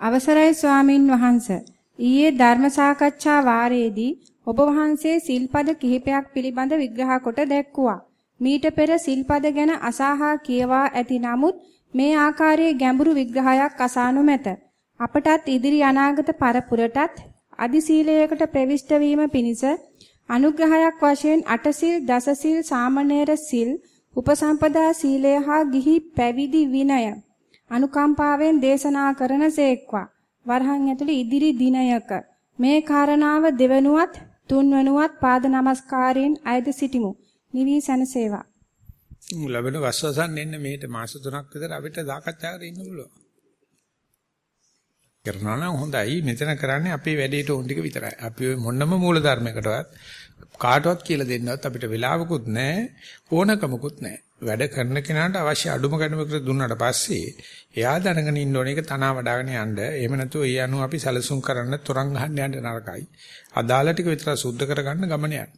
අවසරයි ස්වාමින් වහන්සේ ඊයේ ධර්ම සාකච්ඡා වාරයේදී ඔබ වහන්සේ සිල්පද කිහිපයක් පිළිබඳ විග්‍රහ කොට දැක්වුවා. මීට පෙර සිල්පද ගැන අසහා කියවා ඇති නමුත් මේ ආකාරයේ ගැඹුරු විග්‍රහයක් අසා නොමැත. අපටත් ඉදිරි අනාගත පරපුරටත් අදි සීලයකට ප්‍රවිෂ්ඨ වීම පිණිස අනුග්‍රහයක් වශයෙන් අටසිල් දසසිල් සාමණේර සිල් උපසම්පදා සීලය හා ගිහි පැවිදි විනය අනුකම්පාවෙන් දේශනා කරන සේක්වා වරහන් ඇතුළේ ඉදිරි දිනයක මේ කාරණාව දෙවනුවත් තුන්වනුවත් පාද නමස්කාරයෙන් අයද සිටිමු නිවි සනසේවා. ලැබෙන වස්සසන් එන්න මේට මාස 3ක් විතර අපිට සාකච්ඡා කරගෙන ඉන්න පුළුවන්. කරනවා නම් හොඳයි. මෙතන කරන්නේ අපේ වැඩේට ඕන ටික විතරයි. අපි ඔය මොනම මූල ධර්මයකටවත් කාටවත් කියලා දෙන්නවත් අපිට වෙලාවකුත් නැහැ, ඕනකමකුත් නැහැ. වැඩ කරන කෙනාට අවශ්‍ය අඩුම ගණනකට දුන්නාට පස්සේ එයා දැනගෙන ඉන්න ඕනේ ඒක තනවා වඩාගෙන යන්න. එහෙම නැතුව ඒ අනුව අපි සැලසුම් කරන්න තරංග ගහන්න යන්න නරකයි. අදාළ ටික විතර සුද්ධ කරගන්න ගමන යන්න.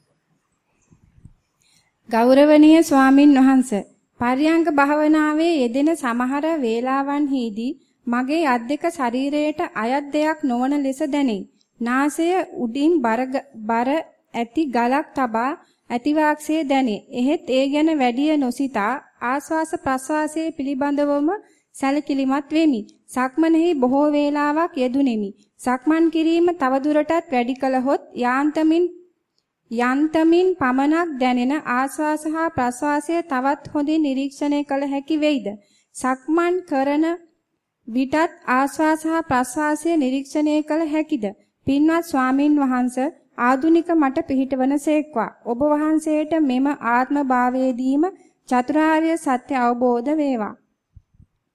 ගෞරවනීය ස්වාමින් වහන්සේ පර්යංක භාවනාවේ යෙදෙන සමහර වේලාවන්හිදී මගේ අත් දෙක ශරීරයට අයත් දෙයක් නොවන ලෙස දැනේ. නාසය උඩින් බර ඇති ගලක් තබා ඇතිවාක්සේ දැනේ. එහෙත් ඒ ගැන වැඩිය නොසිතා ආස්වාස ප්‍රස්වාසයේ පිළිබඳවම සැලකිලිමත් වෙමි. සක්මනෙහි බොහෝ වේලාවක් යෙදුණෙමි. සක්මන් කිරීම තවදුරටත් වැඩි කළහොත් යාන්තමින් යන්තමින් පමණක් දැනෙන ආස්වාස හා ප්‍රස්වාසය තවත් හොඳින් නිරීක්ෂණය කළ හැකි වෙයිද? සක්මන් කරන විටත් ආස්වාස හා ප්‍රස්වාසය නිරීක්ෂණය කළ හැකිද? පින්වත් ස්වාමින් වහන්සේ ආදුනික මට පිහිටවන සේක්වා. ඔබ වහන්සේට මෙම ආත්ම භාවයේදීම චතුරාර්ය සත්‍ය අවබෝධ වේවා.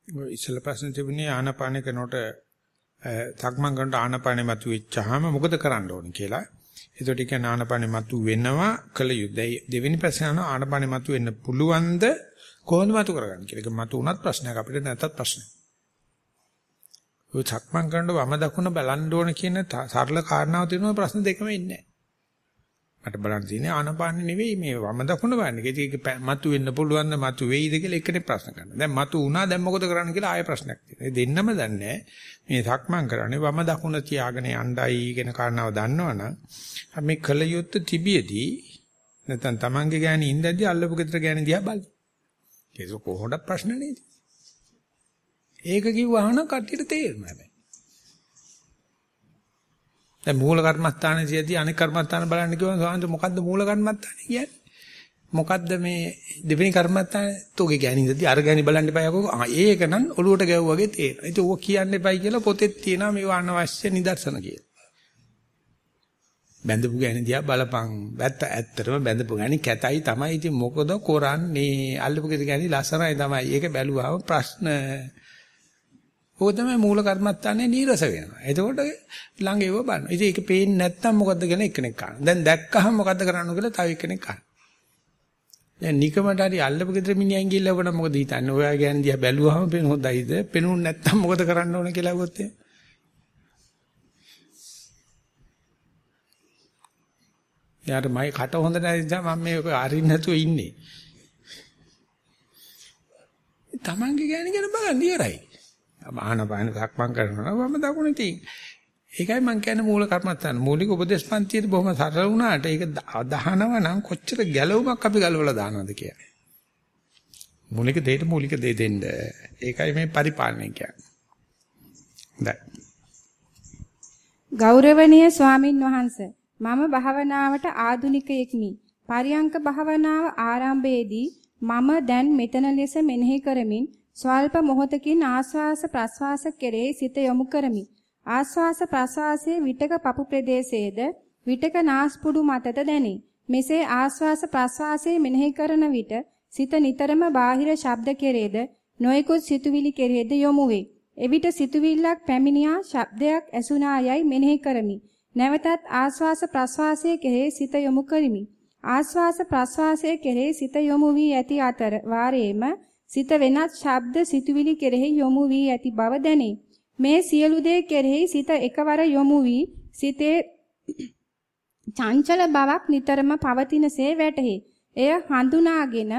ඔය ඉස්සල ප්‍රශ්න තිබුණේ ආනපාන කරනකොට තක්මන් කරනකොට ආනපානෙ මතු වෙච්චාම මොකද කරන්න ඕනේ කියලා. ඒකට කියන ආනපානෙ මතු වෙනවා කල යුද්ධයි. දෙවෙනි ප්‍රශ්න අහනවා ආනපානෙ මතු වෙන්න පුළුවන්ද කොහොමද මතු කරගන්නේ කියලා. ඒක මතු වුණත් ප්‍රශ්නයක් අපිට නැත්තත් ප්‍රශ්නයක්. ඔය සක්මන් කරනකොට වම දකුණ බලන්න ඕන කියන සරල කාරණාව තියෙනවා ප්‍රශ්න දෙකම ඉන්නේ මට බලන්න තියෙන්නේ ආනපාන නෙවෙයි මේ වම දකුණ බලන්නේ. ඒක මතු වෙන්න පුළුවන් ද මතු වෙයිද කියලා එකනේ ප්‍රශ්න කරනවා. දැන් මතු වුණා දැන් මොකද කරන්න කියලා ආයෙ ප්‍රශ්නයක් තියෙනවා. දෙන්නම දන්නේ මේ සක්මන් කරන්නේ වම දකුණ තියාගෙන යණ්ඩයි කියන කාරණාව දන්නවනම් මේ කල යුත්ත තිබියදී නැත්නම් Tamange ගෑණි ඉඳදී අල්ලපු ගෙදර ගෑණි දිහා බලන්න. ඒක කොහොමද ප්‍රශ්න නේද? ඒක කිව්වහම කට්ටියට තේරෙනවා හැබැයි. දැන් මූල කර්මස්ථානයේ සියදී අනික් කර්මස්ථාන බලන්න කිව්වම සාන්ත මොකද්ද මූල කර්මස්ථානේ කියන්නේ? මොකද්ද මේ දෙවෙනි කර්මස්ථානේ තෝගේ ගෑනින්දදී අර ගෑනි බලන්න එපා යකෝ. ආ ඒක නම් ඔලුවට ගැව්වා වගේ තේරෙනවා. ඒක ඕක කියන්න එපයි කියලා පොතෙත් තියෙනවා මේවා අනවශ්‍ය නිදර්ශන කියලා. බැඳපු ගෑණි දිහා බලපං. බැත්ත ඇත්තටම බැඳපු ගෑණි කැතයි තමයි. ඉතින් මොකද කරන්නේ? අල්ලපු ගෑණි ලස්සනයි තමයි. ඒක බැලුවාම ප්‍රශ්න ඕක තමයි මූල කර්මත්තානේ නීරස වෙනවා. එතකොට ළඟ ඒව බලනවා. ඉතින් ඒක පේන්නේ නැත්තම් මොකද්ද කියලා එක්කෙනෙක් අහනවා. දැන් දැක්කහම මොකද්ද කරන්න කියලා තව එක්කෙනෙක් අහනවා. දැන් නිකමට හරි අල්ලපු ගෙදර මිනිහන් ගිහිල්ලා වුණා මොකද හිතන්නේ? ඔයා ගැන දිහා බැලුවාම පේන හොඳයිද? පේනුනේ නැත්තම් මොකද කරන්න ඕන කියලා අහුවොත් එහෙම. යාට මයි කට හොඳ නැති නිසා මම මේක අරින්න නැතුව ඉන්නේ. තමන්ගේ ගෑණි ගැන බලන්න ඉවරයි. ආනපාන සක්මන් කරනවා වම දකුණ තියෙන. ඒකයි මම කියන්නේ මූල කර්මත්තාන මූලික උපදේශ පන්තියේ බොහොම සරල වුණාට ඒක අදහනව නම් කොච්චර ගැලවුමක් අපි ගලවලා දානවද කියලා. මූලික දෙයට මූලික දේ දෙන්න. ඒකයි මේ පරිපාලනය කියන්නේ. හොඳයි. ගෞරවනීය ස්වාමින් වහන්සේ මම භාවනාවට ආධුනිකයෙක්මි. පරියංක භාවනාව ආරම්භයේදී මම දැන් මෙතන ලෙස මෙනෙහි කරමින් ස්වල්ප මොහොතකින් ආශ්වාස ප්‍රශ්වාස කෙරේ සිත යොමු කරමි. ආශ්වාස ප්‍රශ්වාසයේ විටක පපු ප්‍රදේශයේද විටක නාස්පුඩු මතද දැනේ. මෙසේ ආශ්වාස ප්‍රශ්වාසයේ මෙනෙහි කරන විට සිත නිතරම බාහිර ශබ්ද කෙරේද නොයෙකුත් සිතුවිලි කෙරේද යොමු වේ. එවිට සිතුවිල්ලක් පැමිණියා ශබ්දයක් ඇසුණා යයි මෙනෙහි කරමි. නැවතත් ආශ්වාස ප්‍රශ්වාසයේ කෙරේ සිත යොමු කරමි. ආශ්වාස ප්‍රශ්වාසයේ කෙරේ සිත යොමු වී ඇති අතර වාරයේම සිත වෙනත් ශබ්ද සිතුවිලි කෙරෙහි යොමු වී ඇති බව දැනේ. මේ සියලු දේ කෙරෙහි සිත එකවර යොමු වී සිතේ චංචල බවක් නිතරම පවතිනසේ වැටහි. එය හඳුනාගෙන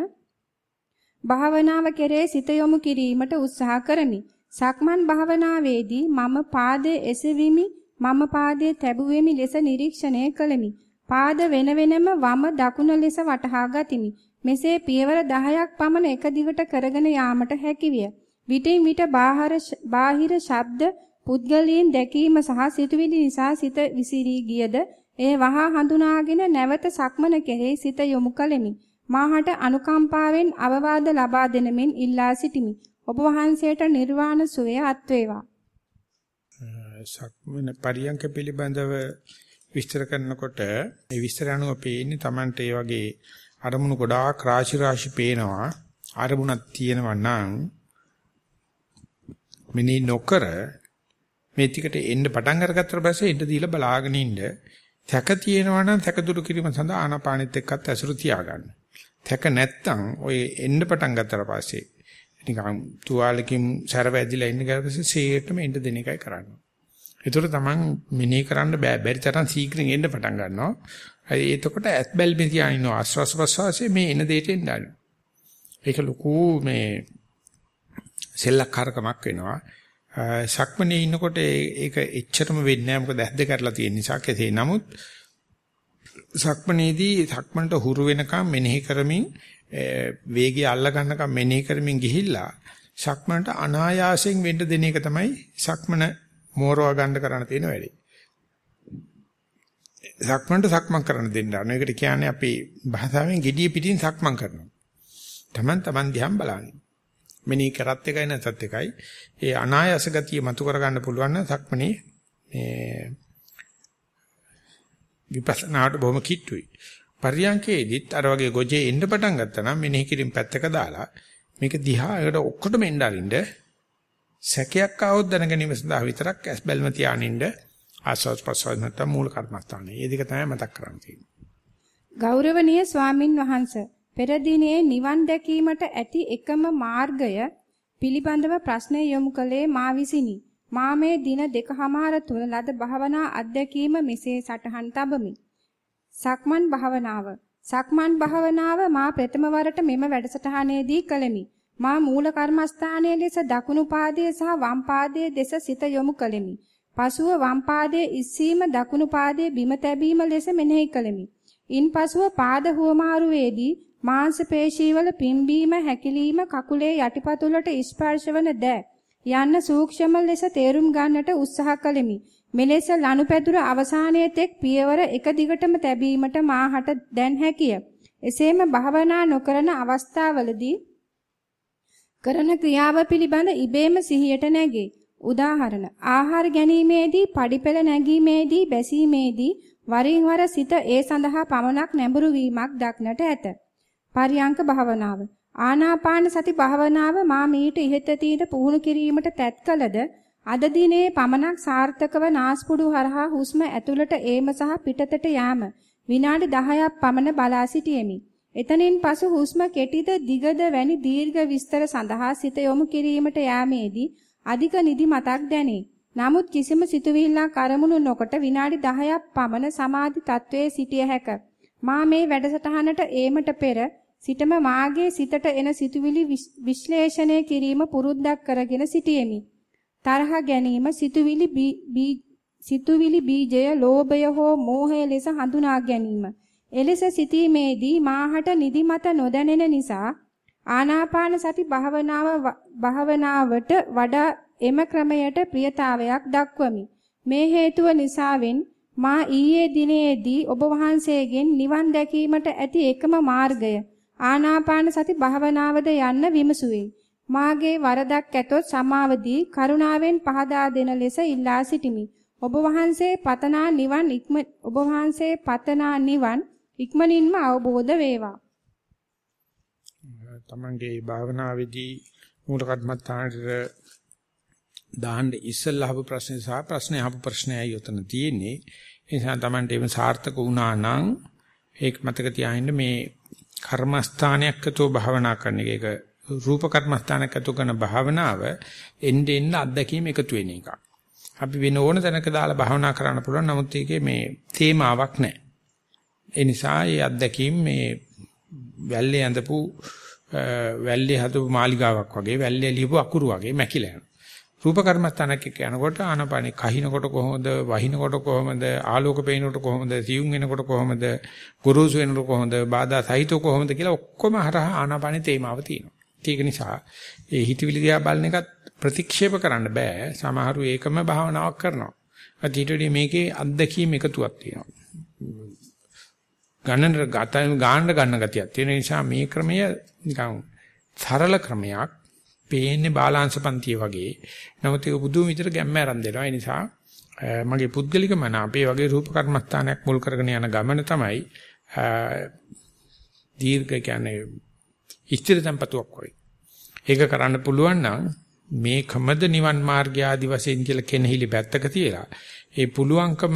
භාවනාව කෙරේ සිත යොමු කිරීමට උත්සාහ කරමි. සක්මන් භාවනාවේදී මම පාදයේ එසෙවිමි මම පාදයේ තැබුවෙමි ලෙස නිරීක්ෂණය කළෙමි. පාද වෙන වෙනම වම දකුණ ලෙස වටහා ගතිමි. මෙසේ පියවර 10ක් පමණ එක දිගට කරගෙන යාමට හැකිවිය. විටින් විට බාහිර ශබ්ද පුද්ගලයන් දැකීම සහ සිතුවිලි නිසා සිත විසිරී ගියද එය වහා හඳුනාගෙන නැවත සක්මන කෙරෙහි සිත යොමු කළෙමි. මාහට අනුකම්පාවෙන් අවවාද ලබා දෙනමින් ඉල්ලා සිටිමි. ඔබ වහන්සේට නිර්වාණ සුවය අත් වේවා. සක්මන පරියන්ක පිළිබඳව විස්තර කරනකොට ඒ විස්තර අනුව පේන්නේ Tamante ඒ වගේ අරමුණු ගොඩාක් රාශි රාශි පේනවා. අරමුණක් තියෙනවා නම් මිනි නොකර මේ ටිකට එන්න පටන් අරගත්තට පස්සේ ඉඳ දීලා බලාගෙන ඉන්න. තැක තියෙනවා නම් තැක දුරු කිරීම සඳහා ආනාපානෙත් එක්කත් ඇසුරු තියාගන්න. තැක නැත්තම් ඔය එන්න පටන් ගත්තට පස්සේ නිකන් තුවාලකින් සැරව ඇදිලා ඉන්න ගාපස්සේ සීයටම එන්න දෙන එකයි කරන්නේ. ඒතර තමන් මිනේ කරන්න බෑ බැරි තරම් ශීඝ්‍රයෙන් එන්න පටන් ගන්නවා. එතකොට ඇත් බැල්මේ තියාගෙන ආස්වාස් ප්‍රසවාසයේ මේ එන දෙයට එන්න ඒක ලොකු මේ සෙල්ලක්කාරකමක් වෙනවා. සක්මනේ ඉන්නකොට ඒක එච්චරම වෙන්නේ නැහැ මොකද ඇද්ද කරලා තියෙන නිසා කෙසේ නමුත් සක්මනේදී සක්මනට හුරු වෙනකම් මෙනෙහි කරමින් වේගය අල්ල ගන්නකම් මෙනෙහි කරමින් ගිහිල්ලා සක්මනට අනායාසයෙන් වෙන්න දෙන එක තමයි සක්මන මෝරවා ගන්න කරන්න තියෙන වැඩේ. සක්මනට සක්මන් කරන්න දෙන්න. අනේකට කියන්නේ අපි භාෂාවෙන් gediy පිටින් සක්මන් කරනවා. Taman taman දිහාම බලන්නේ. මෙනි කරත් එකයි නැත්ත් එකයි. ඒ අනායාස ගතිය මතු කරගන්න පුළුවන් නම් සක්මනේ මේ විපස්සනාට බොහොම කිට්ටුයි. පරියංකේදිත් අර වගේ ගොජේ එන්න පටන් ගත්තා නම් මෙනෙහි කිරීම පැත්තක දාලා මේක දිහා ඒකට ඔක්කොටම එන්න අරින්න සැකයක් ආවොත් දැනගැනීම සඳහා විතරක් ඇස් බැල්ම තියානින්න ආස්වාද ප්‍රසවාස නැත්නම් මූල කර්මස්ථානේ. මේ දෙක තමයි මතක් කරගන්න තියෙන්නේ. ගෞරවනීය ස්වාමින් වහන්සේ පෙර දිනේ නිවන් දැකීමට ඇති එකම මාර්ගය පිළිබඳව ප්‍රශ්නය යොමු කළේ මා විසිනි. මා මේ දින දෙකහමාර තුල ලද භාවනා අධ්‍යක්ීම මෙසේ සටහන් තබමි. සක්මන් භාවනාව. සක්මන් භාවනාව මා ප්‍රථම වරට මෙම වැඩසටහනේදී කළෙමි. මා මූල කර්මස්ථානයේ ලෙස දකුණු පාදයේ සහ වම් පාදයේ දෙස සිත යොමු කළෙමි. පසුව වම් පාදයේ ඉස්සීම දකුණු පාදයේ බිම තැබීම ලෙස මෙනෙහි කළෙමි. ඉන්පසුව පාද හුවමාරුවේදී මාංශ පේශීවල පිම්බීම හැකිලිම කකුලේ යටිපතුලට ස්පර්ශවන ද යන්න සූක්ෂම ලෙස තේරුම් ගන්නට උත්සාහ කළෙමි. මෙලෙස ලනුපැදුර අවසානයේ තෙක් පියවර එක දිගටම තැබීමට මාහට දැන් හැකිය. එසේම භාවනා නොකරන අවස්ථාවලදී කරන ක්‍රියාව පිළිබඳ ඉබේම සිහියට නැගේ. උදාහරණ ආහාර ගැනීමේදී පඩිපෙළ නැගීමේදී බැසීමේදී වරින් වර සිත ඒ සඳහා පමණක් නැඹුරු වීමක් දක්නට ඇත. පරියංක භාවනාව ආනාපාන සති භාවනාව මා මීට ඉහත තීන පුහුණු කිරීමට තැත් කළද අද දිනේ පමණක් සාර්ථකව නාස්පුඩු හරහා හුස්ම ඇතුළට ඒම සහ පිටතට යාම විනාඩි 10ක් පමණ බලා සිටියෙමි. එතනින් පසු හුස්ම කෙටිද දිගද වැනි දීර්ඝ විස්තර සඳහා සිත යොමු කිරීමට යාමේදී අධික නිදි මතක් දැනේ. නමුත් කිසිම සිතුවිල්ලක් අරමුණු නොකොට විනාඩි 10ක් පමණ සමාධි තත්වයේ සිටිය හැක. මා මේ වැඩසටහනට ඒමට පෙර සිටම මාගේ සිතට එන සිතුවිලි විශ්ලේෂණය කිරීම පුරුද්දක් කරගෙන සිටියෙමි. තරහ ගැනීම සිතුවිලි සිතුවිලි බීජය ලෝභය හෝ මෝහය ලෙස හඳුනා ගැනීම. එලෙස සිටීමේදී මාහට නිදිමත නොදැනෙන නිසා ආනාපාන සති භාවනාව භාවනාවට වඩා එම ක්‍රමයට ප්‍රියතාවයක් දක්වමි. මේ හේතුව නිසාවෙන් මා ඊයේ දිනේදී ඔබ වහන්සේගෙන් නිවන් දැකීමට ඇති එකම මාර්ගය ආනාපාන සති භාවනාවද යන්න විමසුවේ. මාගේ වරදක් ඇතොත් සමාවදී කරුණාවෙන් පහදා දෙන ලෙස ඉල්ලා සිටිමි. ඔබ වහන්සේ පතනා නිවන් ඉක්ම ඔබ වහන්සේ පතනා නිවන් ඉක්මනින්ම අවබෝධ වේවා. තමන්ගේ භාවනාවේදී මූල කර්මත්තානට දාන්න ඉස්සෙල්ලා අහපු ප්‍රශ්නේ සහ ප්‍රශ්නේ අහපු ප්‍රශ්නයයි උතන තියෙන්නේ. ඒ නිසා තමන්ට එimhe සාර්ථක වුණා නම් ඒක මතක තියාගන්න මේ කර්මස්ථානයක් ඇතුව භාවනා කරන එක ඒක රූප කර්මස්ථානයක් ඇතුව කරන භාවනාව එන්න එන්න අත්දැකීම් එකතු වෙන එකක්. අපි වෙන ඕන තැනක දාලා භාවනා කරන්න පුළුවන් නමුත් ඒකේ මේ තේමාවක් නැහැ. ඒ නිසා මේ අත්දැකීම් මේ වැල්ලේ ඇඳපු වැල්ලේ හදපු මාලිගාවක් වගේ වැල්ලේ ලියපු අකුරු වගේ මැකිලා යනවා. රූප කර්මස්ථානක් එක්ක යනකොට ආනපානේ කහිනකොට කොහොමද වහිනකොට කොහොමද ආලෝක පේනකොට කොහොමද සියුම් වෙනකොට කොහොමද ගුරුසු වෙනකොට කොහොමද බාධා සහිතව කොහොමද කියලා ඔක්කොම හරහා ආනපානේ තේමාව තියෙනවා. ඒක නිසා ඒ හිතවිලි දිහා බලන එකත් ප්‍රතික්ෂේප කරන්න බෑ. සමහරු ඒකම භාවනාවක් කරනවා. අතීතයේ මේකේ අත්දැකීම් එකතුවක් තියෙනවා. ගණන ගාන්න ගන්න ගතියක් තියෙන නිසා මේ ක්‍රමය නිකන් සරල ක්‍රමයක් පේන්නේ බාලාංශ පන්තිය වගේ. නමුත් ඒක බුදුම විතර ගැම්ම ආරම්භ දෙනවා. ඒ නිසා මගේ පුද්ගලික මන අපේ වගේ රූප කර්මස්ථානයක් මුල් කරගෙන යන ගමන තමයි දීර්ඝ කියන්නේ ඉස්තිර tempatuක් වගේ. ඒක කරන්න පුළුවන් නම් මේ කමද නිවන් මාර්ගය ආදි වශයෙන් කියලා කෙනෙහිලි පැත්තක තියලා ඒ පුළුවන්කම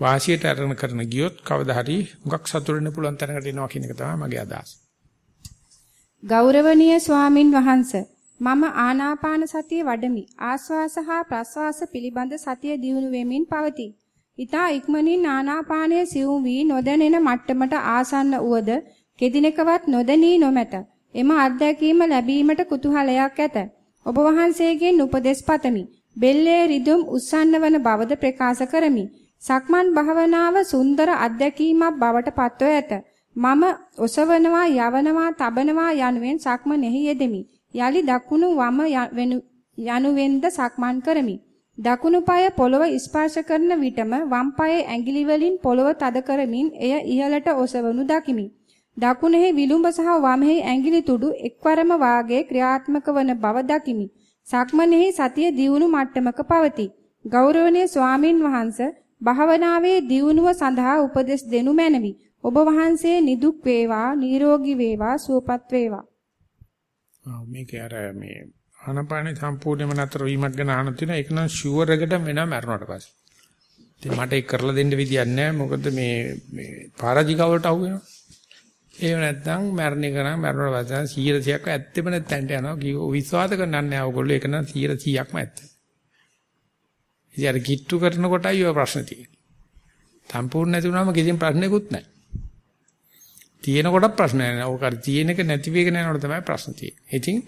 වාසියට අරගෙන කරන ගියොත් කවදා හරි මුගක් සතුටු වෙන්න පුළුවන් තැනකට එනවා කියන එක තමයි මගේ අදහස. ගෞරවනීය ස්වාමින් වහන්සේ මම ආනාපාන සතිය වඩමි. ආස්වාස හා ප්‍රස්වාස පිළිබඳ සතිය දියුණු වෙමින් පවතී. ඊතා ඉක්මනින් ආනාපානයේ සිවුම් වී නොදැනෙන මට්ටමට ආසන්න උවද කෙදිනකවත් නොදැනී නොමැත. එම අත්දැකීම ලැබීමට කුතුහලයක් ඇත. ඔබ වහන්සේගෙන් උපදෙස් පතමි. බෙල්ලේ රිදුම් උස්සන්න වන බවද ප්‍රකාශ කරමි. සක්මන් භාවනාව සුන්දර අත්දැකීමක් බවට පත්ව ඇත. මම ඔසවනවා යවනවා තබනවා යනුවෙන් සක්මනෙහි යෙදෙමි. යලි දකුණු වම යනුවෙන්ද සක්මන් කරමි. දකුණු පාය පොළව ස්පර්ශ කරන විටම වම් පායේ ඇඟිලි වලින් පොළව තද කරමින් එය ඉහළට ඔසවනු දකිමි. දකුණෙහි විලුඹ සහ වමෙහි ඇඟිලි තුඩු එක්වරම වාගේ ක්‍රියාත්මක වන බව දකිමි. සක්මනෙහි සතිය දියුණු මට්ටමක පවතී. ගෞරවනීය ස්වාමින් වහන්සේ භාවනාවේ දියුණුව සඳහා උපදෙස් දෙනු මැනවි. ඔබ වහන්සේ නිදුක් වේවා, නිරෝගී වේවා, සුවපත් වේවා. ආ මේක අර මේ ආනපානේ සම්පූර්ණයෙන්ම නතර වීමක් ගැන අහන තියෙනවා. ඒක නම් ෂුවර් එකට වෙනවා මරණයට පස්සේ. ඉතින් මට ඒක කරලා දෙන්න විදියක් නැහැ. මොකද මේ මේ පාරාජිකාවලට අහු වෙනවා. ඒව නැත්නම් මරණ එක නම් මරණයට පස්සේ 100%ක් ඇත්තෙම නැත්තන්ට යනවා. කිව්ව විශ්වාස කරන්නේ නැහැ ඔයගොල්ලෝ. ඒක නම් 100%ක්ම ඇත්ත. ඉතින් අර කිට්ටු කරනකොටයි ඔය ප්‍රශ්න තියෙන්නේ. සම්පූර්ණ නැති වුණාම කිසිම ප්‍රශ්නයක්වත් නැහැ. තියෙන කොටත් ප්‍රශ්න නැහැ. ඕක අර තියෙන එක නැති වෙගෙන යනකොට තමයි ප්‍රශ්න තියෙන්නේ. ඉතින්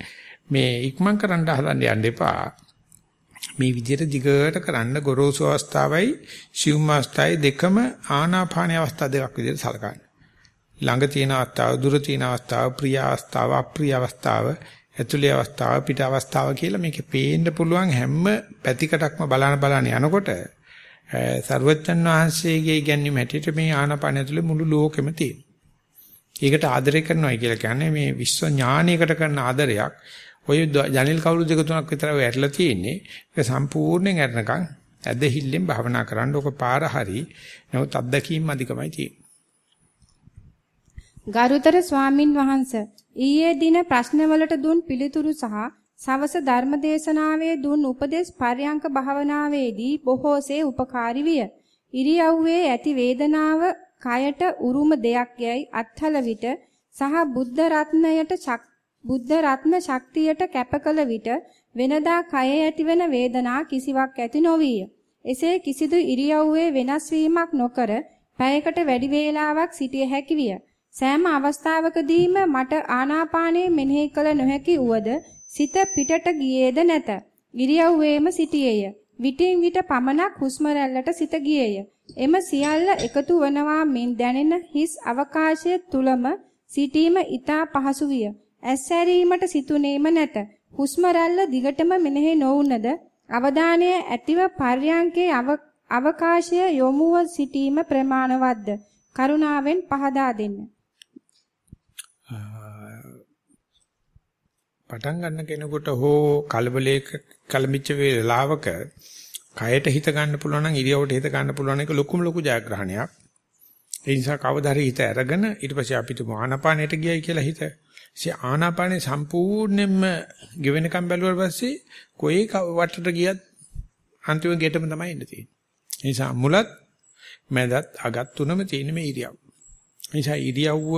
මේ ඉක්මන් කරන්න හදන්න යන්න එපා. මේ විදිහට දිගට කරන්න ගොරෝසු අවස්ථාවයි සිවුම් අවස්ථාවයි දෙකම ආනාපාන අවස්ථා දෙකක් විදිහට සලකන්න. ළඟ තියෙන අවස්ථාව, දුර තියෙන අවස්ථාව, ප්‍රිය අවස්ථාව, අප්‍රිය අවස්ථාව, ඇතුළේ අවස්ථාව, පිට අවස්ථාව කියලා මේකේ පේන්න පුළුවන් හැම පැතිකඩක්ම බලන බලන යනකොට සර්වජන් වහන්සේගේ ඉගැන්වීම හැටියට මේ ආනාපාන ඇතුළේ මුළු ලෝකෙම තියෙනවා. ඒකට ආදරය කරනවා කියලා කියන්නේ මේ විශ්ව ඥානයකට කරන ආදරයක්. ඔය ජනෙල් කවුරු දෙක තුනක් විතර වැටලා තියෙන්නේ. ඒක සම්පූර්ණයෙන් අරනකම් ඇදහිල්ලෙන් භාවනා කරන්න ඕක පාර හරි. නමුත් අත්දැකීම් අධිකමයි තියෙන්නේ. ගරුතර ස්වාමින් වහන්සේ ඊයේ දින ප්‍රශ්නවලට දුන් පිළිතුරු සහ සවස ධර්මදේශනාවේ දුන් උපදේශ පර්යංක භාවනාවේදී බොහෝසේ උපකාරී විය. ඉරියව්වේ ඇති වේදනාව කයට උරුම දෙයක් යයි අත්හල විට සහ බුද්ධ රත්නයට බුද්ධ රත්න ශක්තියට කැපකල විට වෙනදා කයේ ඇතිවන වේදනා කිසිවක් ඇති නොවිය. එසේ කිසිදු ඉරියව්වේ වෙනස් වීමක් නොකර පැයකට වැඩි වේලාවක් සිටිය හැකි විය. සෑම අවස්ථාවකදීම මට ආනාපානය මෙනෙහි කළ නොහැකි උවද සිත පිටට ගියේද නැත. ඉරියව්වේම සිටියේය. විටින් විට පමණක් හුස්ම සිත ගියේය. එම සියල්ල එකතු වනවා මෙන් දැනෙන හිස් අවකාශය තුලම සිටීම ඊටා පහසු විය. ඇස්සැරීමට සිතුනේම නැත. හුස්ම දිගටම මෙනෙහි නොවුනද අවධානය ඇතිව පර්යංකේ අවකාශය යොමුව සිටීම ප්‍රමාණවත්ද? කරුණාවෙන් පහදා දෙන්න. පටන් ගන්න කෙනෙකුට හෝ කලබලයක කලමිච්ච වේලාවක කයට හිත ගන්න පුළුවන් නම් ඉරියවට හිත ගන්න පුළුවන් එක ලොකුම ලොකු ජයග්‍රහණයක්. ඒ නිසා කවදා හරි හිත අරගෙන ඊට පස්සේ අපිට ආනාපානයට ගියයි කියලා හිත. ඒ ආනාපානේ සම්පූර්ණයෙන්ම ගෙවෙනකම් බැලුවා පස්සේ කොයි වටට ගියත් අන්තිම ගෙටම තමයි ඉන්න තියෙන්නේ. ඒ නිසා මුලත් මැදත් අගත් තුනම තියෙන මේ ඉරියව්. ඒ නිසා ඉරියව්ව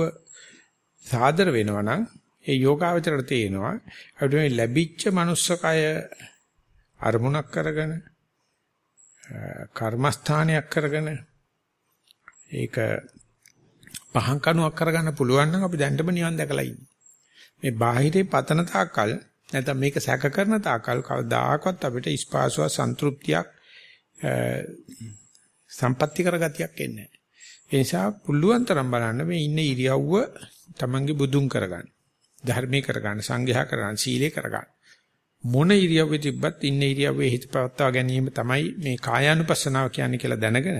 සාදර වෙනවා නම් ඒ යෝගාවචරයට තේනවා අපිට මේ ලැබිච්ච manussකය අරමුණක් කරගෙන කර්මස්ථානයක් කරගෙන ඒක පහන් කණුවක් කරගන්න පුළුවන් නම් අපි දැන්නම නිවන් දැකලා ඉන්නේ. මේ බාහිරේ පතන තාකල් නැත්නම් මේක සැක කරන තාකල් කවදාකවත් අපිට ස්පාසුව සන්තුෂ්තියක් සම්පත්‍ති කරගතියක් එන්නේ නැහැ. ඒ නිසා පුළුවන් තරම් බලන්න මේ ඉන්න ඉරියව්ව තමන්ගේ බුදුන් කරගන්න. ධර්මී කරගන්න, සංඝයා කරගන්න, සීලේ කරගන්න. මොන ඉරියව්වේ තිබ්බත් ඉන්න ඉරියව්වේ හිත පවත්වා ගැනීම තමයි මේ කායානුපස්සනාව කියන්නේ කියලා දැනගෙන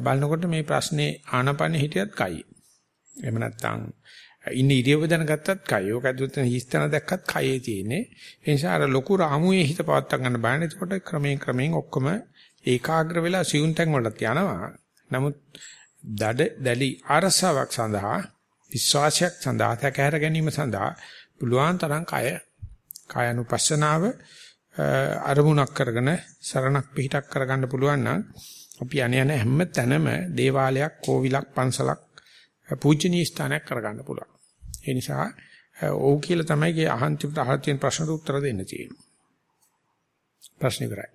බලනකොට මේ ප්‍රශ්නේ ආනපන හිටියත් කයි. එහෙම නැත්නම් ඉන්න ඉරියව්ව දැනගත්තත් කයි. ඔක ඇතුළත හිස්තන දැක්කත් කයේ තියෙන්නේ. ඒ නිසා අර ලොකු රාමුවේ හිත පවත්වා ගන්න බෑනේ. එතකොට ක්‍රමයෙන් ක්‍රමයෙන් ඔක්කොම ඒකාග්‍ර වෙලා සියුම් තැන් වලට යනවා. නමුත් දඩ දැලි අරසාවක් සඳහා විශ්වාසයක් සඳහා තකහැර ගැනීම සඳහා පුළුවන් තරම් කය කායනුපස්සනාව අරමුණක් කරගෙන සරණක් පිහිටක් කරගන්න පුළුවන් නම් අපි අනේ යන හැම තැනම දේවාලයක්, කෝවිලක්, පන්සලක් පූජනීය ස්ථානයක් කරගන්න පුළුවන්. ඒ නිසා ඕක කියලා තමයි ගේ අහන්තිමට අහලා තියෙන ප්‍රශ්නට උත්තර දෙන්න තියෙන්නේ. ප්‍රශ්න ඉවරයි.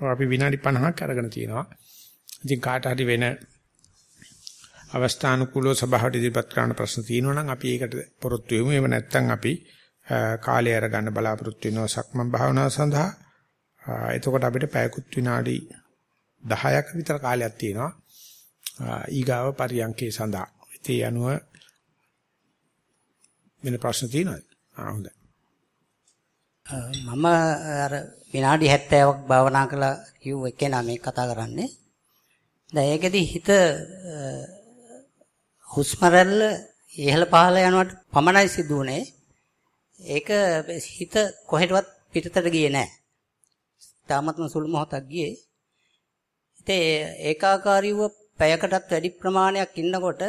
අපි විනාඩි 50ක් අරගෙන තියෙනවා. ඉතින් කාට හරි වෙන අවස්ථානුකූලව සභාවට ඉදිරිපත් කරන්න ප්‍රශ්න තියෙනවා නම් අපි ඒකට පොරොත්තු වෙමු. එහෙම නැත්නම් අපි කාලය අරගන්න බලාපොරොත්තු වෙනවා සක්මන් භාවනාව සඳහා. එතකොට අපිට පැයකුත් විනාඩි 10ක විතර කාලයක් තියෙනවා. ඊගාව පරියන්කේ සඳහා. ඒ අනුව වෙන ප්‍රශ්න තියෙනවද? ආ හොඳයි. මම අර විනාඩි 70ක් භාවනා කළා කිව්ව එකේනා මේ කතා කරන්නේ. දැන් ඒකෙදි හිත හුස්ම රැල්ල ඉහළ පහළ යනවට පමණයි සිදුුනේ. ඒක හිත කොහෙටවත් පිටතට ගියේ නැහැ. තාමත්ම සුළු මොහොතක් ගියේ. ඉතින් ඒකාකාරීව පැයකටත් වැඩි ප්‍රමාණයක් ඉන්නකොට